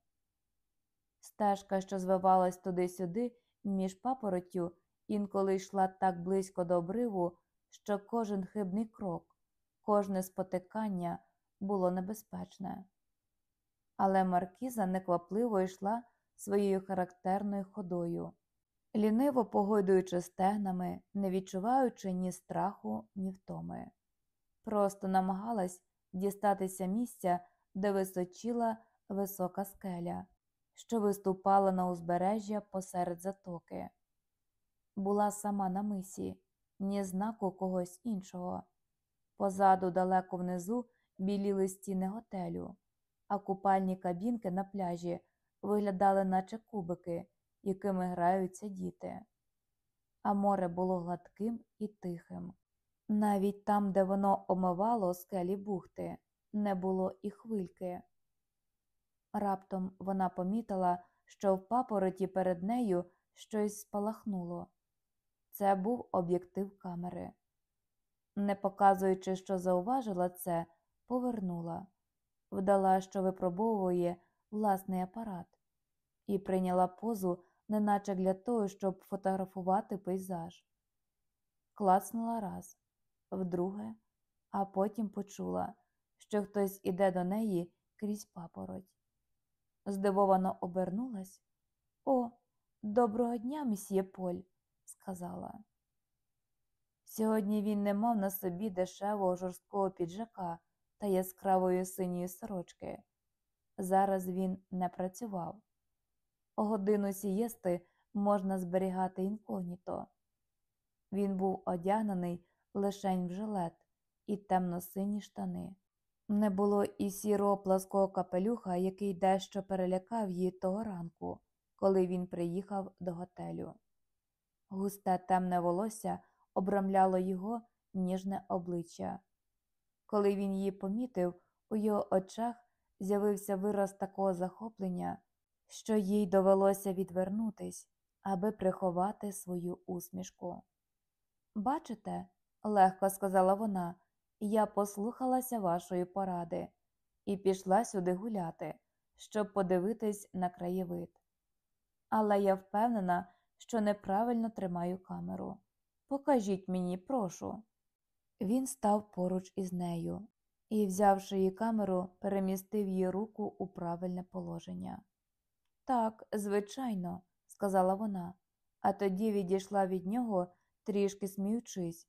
[SPEAKER 1] Стежка, що звивалась туди-сюди, між папороттю, інколи йшла так близько до обриву, що кожен хибний крок, кожне спотикання було небезпечне. Але маркіза неквапливо йшла своєю характерною ходою, ліниво погойдуючи стегнами, не відчуваючи ні страху, ні втоми. Просто намагалась дістатися місця, де височіла висока скеля, що виступала на узбережжя посеред затоки. Була сама на мисі, ні знаку когось іншого. Позаду, далеко внизу, біліли стіни готелю, а купальні кабінки на пляжі виглядали, наче кубики, якими граються діти. А море було гладким і тихим. Навіть там, де воно омивало скелі бухти, не було і хвильки. Раптом вона помітила, що в папороті перед нею щось спалахнуло. Це був об'єктив камери. Не показуючи, що зауважила це, повернула, вдала, що випробовує власний апарат, і прийняла позу, неначе для того, щоб фотографувати пейзаж. Клацнула раз, вдруге, а потім почула, що хтось іде до неї крізь папороть. Здивовано обернулась. О, доброго дня, мсьє Поль, сказала. Сьогодні він не мав на собі дешевого жорсткого піджака та яскравої синьої сорочки. Зараз він не працював. Годину сієсти можна зберігати інкогніто. Він був одягнений лишень в жилет і темно-сині штани. Не було і сірого плаского капелюха, який дещо перелякав її того ранку, коли він приїхав до готелю. Густе темне волосся обрамляло його ніжне обличчя. Коли він її помітив, у його очах з'явився вираз такого захоплення, що їй довелося відвернутись, аби приховати свою усмішку. Бачите, легко сказала вона, я послухалася вашої поради і пішла сюди гуляти, щоб подивитись на краєвид. Але я впевнена, що неправильно тримаю камеру. Покажіть мені, прошу. Він став поруч із нею і, взявши її камеру, перемістив її руку у правильне положення. Так, звичайно, сказала вона, а тоді відійшла від нього, трішки сміючись,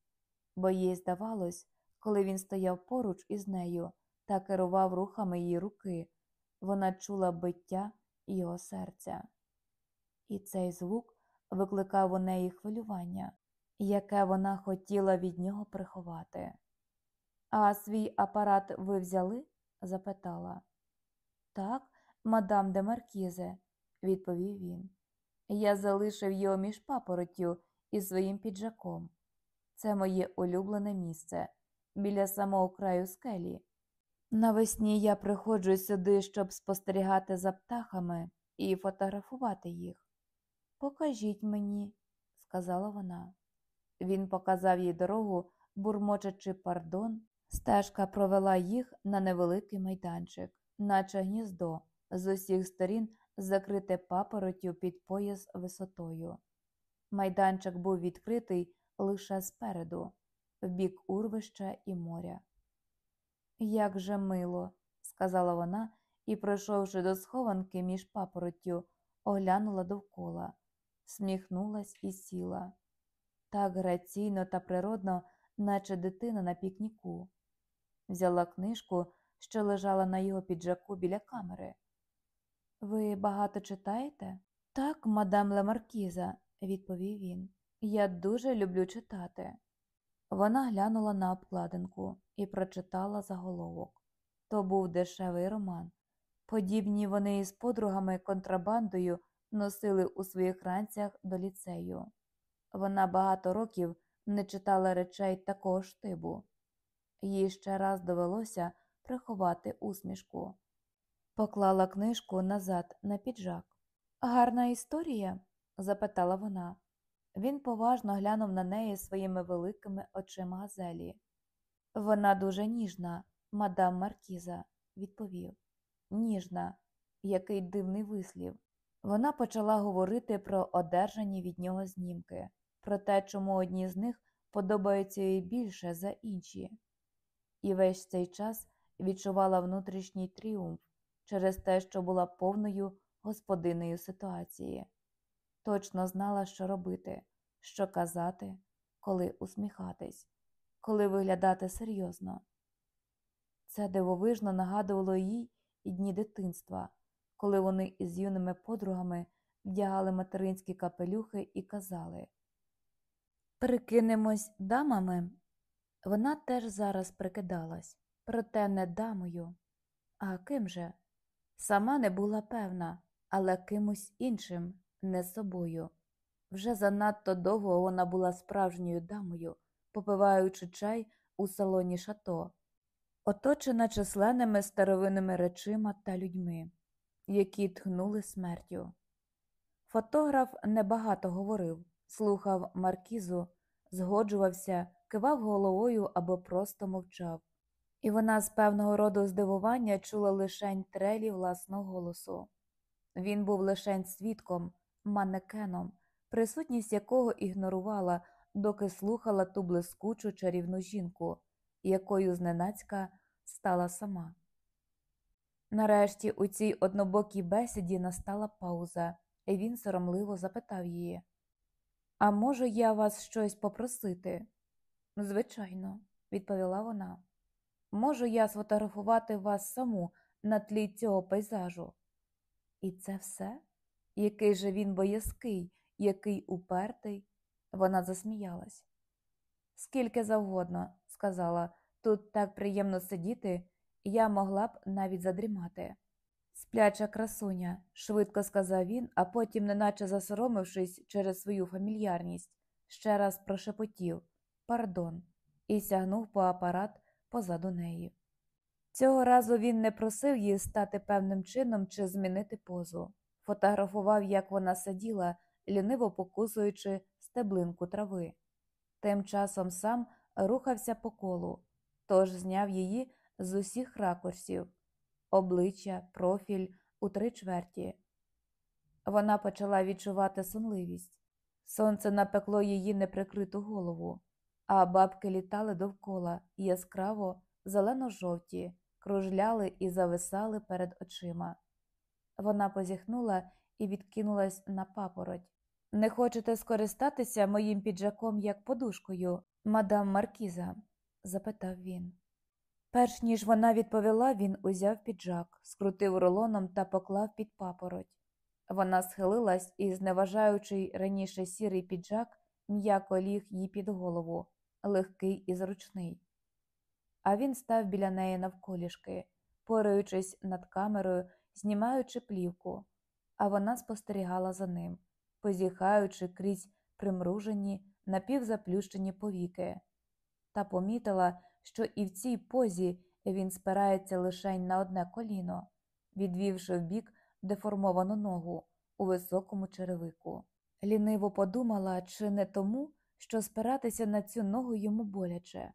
[SPEAKER 1] бо їй здавалось, коли він стояв поруч із нею та керував рухами її руки, вона чула биття його серця. І цей звук викликав у неї хвилювання, яке вона хотіла від нього приховати. А свій апарат ви взяли? запитала. Так, мадам де Маркізе, відповів він. Я залишив його між папороттю і своїм піджаком. Це моє улюблене місце біля самого краю скелі. Навесні я приходжу сюди, щоб спостерігати за птахами і фотографувати їх. Покажіть мені, сказала вона. Він показав їй дорогу, бурмочачи пардон, стежка провела їх на невеликий майданчик, наче гніздо, з усіх сторін закрите папоротю під пояс висотою. Майданчик був відкритий лише спереду, в бік урвища і моря. Як же мило, сказала вона і, пройшовши до схованки між папороттю, оглянула довкола, сміхнулась і сіла. Так граційно та природно, наче дитина на пікніку. Взяла книжку, що лежала на його піджаку біля камери. Ви багато читаєте? Так, мадам Лемаркіза, відповів він. Я дуже люблю читати. Вона глянула на обкладинку і прочитала заголовок. То був дешевий роман. Подібні вони із подругами контрабандою носили у своїх ранцях до ліцею. Вона багато років не читала речей такого штибу. Їй ще раз довелося приховати усмішку. Поклала книжку назад на піджак. Гарна історія? запитала вона. Він поважно глянув на неї своїми великими очима газелі. Вона дуже ніжна, мадам Маркіза, відповів. Ніжна, який дивний вислів. Вона почала говорити про одержані від нього знімки, про те, чому одні з них подобаються їй більше за інші, і весь цей час відчувала внутрішній тріумф через те, що була повною господинею ситуації, точно знала, що робити, що казати, коли усміхатись, коли виглядати серйозно. Це дивовижно нагадувало їй і дні дитинства, коли вони із юними подругами вдягали материнські капелюхи і казали Прикинемось дамами. Вона теж зараз прикидалась, проте не дамою. А ким же? Сама не була певна, але кимось іншим, не собою. Вже занадто довго вона була справжньою дамою, попиваючи чай у салоні шато, оточена численними старовинними речима та людьми, які тхнули смертю. Фотограф небагато говорив, слухав маркізу, згоджувався, кивав головою або просто мовчав, і вона з певного роду здивування чула лишень трелі власного голосу. Він був лишень свідком, манекеном, присутність якого ігнорувала, доки слухала ту блискучу чарівну жінку, якою зненацька стала сама. Нарешті у цій однобокій бесіді настала пауза, і він соромливо запитав її А можу я вас щось попросити? Звичайно, відповіла вона. Можу я сфотографувати вас саму на тлі цього пейзажу? І це все? Який же він боязкий, який упертий? Вона засміялась. Скільки завгодно, сказала, тут так приємно сидіти, я могла б навіть задрімати. Спляча красуня, швидко сказав він, а потім, неначе засоромившись через свою фамільярність, ще раз прошепотів Пардон, і сягнув по апарат позаду неї. Цього разу він не просив її стати певним чином чи змінити позу, фотографував, як вона сиділа, ліниво покусуючи стеблинку трави. Тим часом сам рухався по колу, тож зняв її з усіх ракурсів обличчя, профіль у три чверті. Вона почала відчувати сонливість. Сонце напекло її неприкриту голову, а бабки літали довкола яскраво, зелено-жовті, кружляли і зависали перед очима. Вона позіхнула і відкинулась на папороть. Не хочете скористатися моїм піджаком як подушкою, мадам Маркіза? запитав він. Перш ніж вона відповіла, він узяв піджак, скрутив рулоном та поклав під папороть. Вона схилилась і, зневажаючи раніше сірий піджак, м'яко ліг їй під голову, легкий і зручний. А він став біля неї навколішки, пораючись над камерою, знімаючи плівку, а вона спостерігала за ним, позіхаючи крізь примружені, напівзаплющені повіки, та помітила, що і в цій позі він спирається лише на одне коліно, відвівши вбік деформовану ногу у високому черевику. Ліниво подумала, чи не тому, що спиратися на цю ногу йому боляче.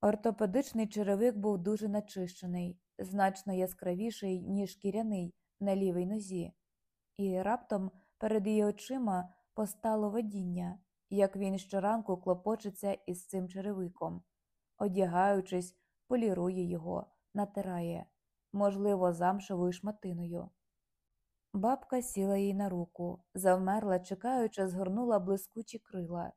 [SPEAKER 1] Ортопедичний черевик був дуже начищений, значно яскравіший, ніж шкіряний на лівій нозі, і раптом перед її очима постало видіння, як він щоранку клопочеться із цим черевиком, одягаючись, полірує його, натирає, можливо, замшевою шматиною. Бабка сіла їй на руку, завмерла, чекаючи, згорнула блискучі крила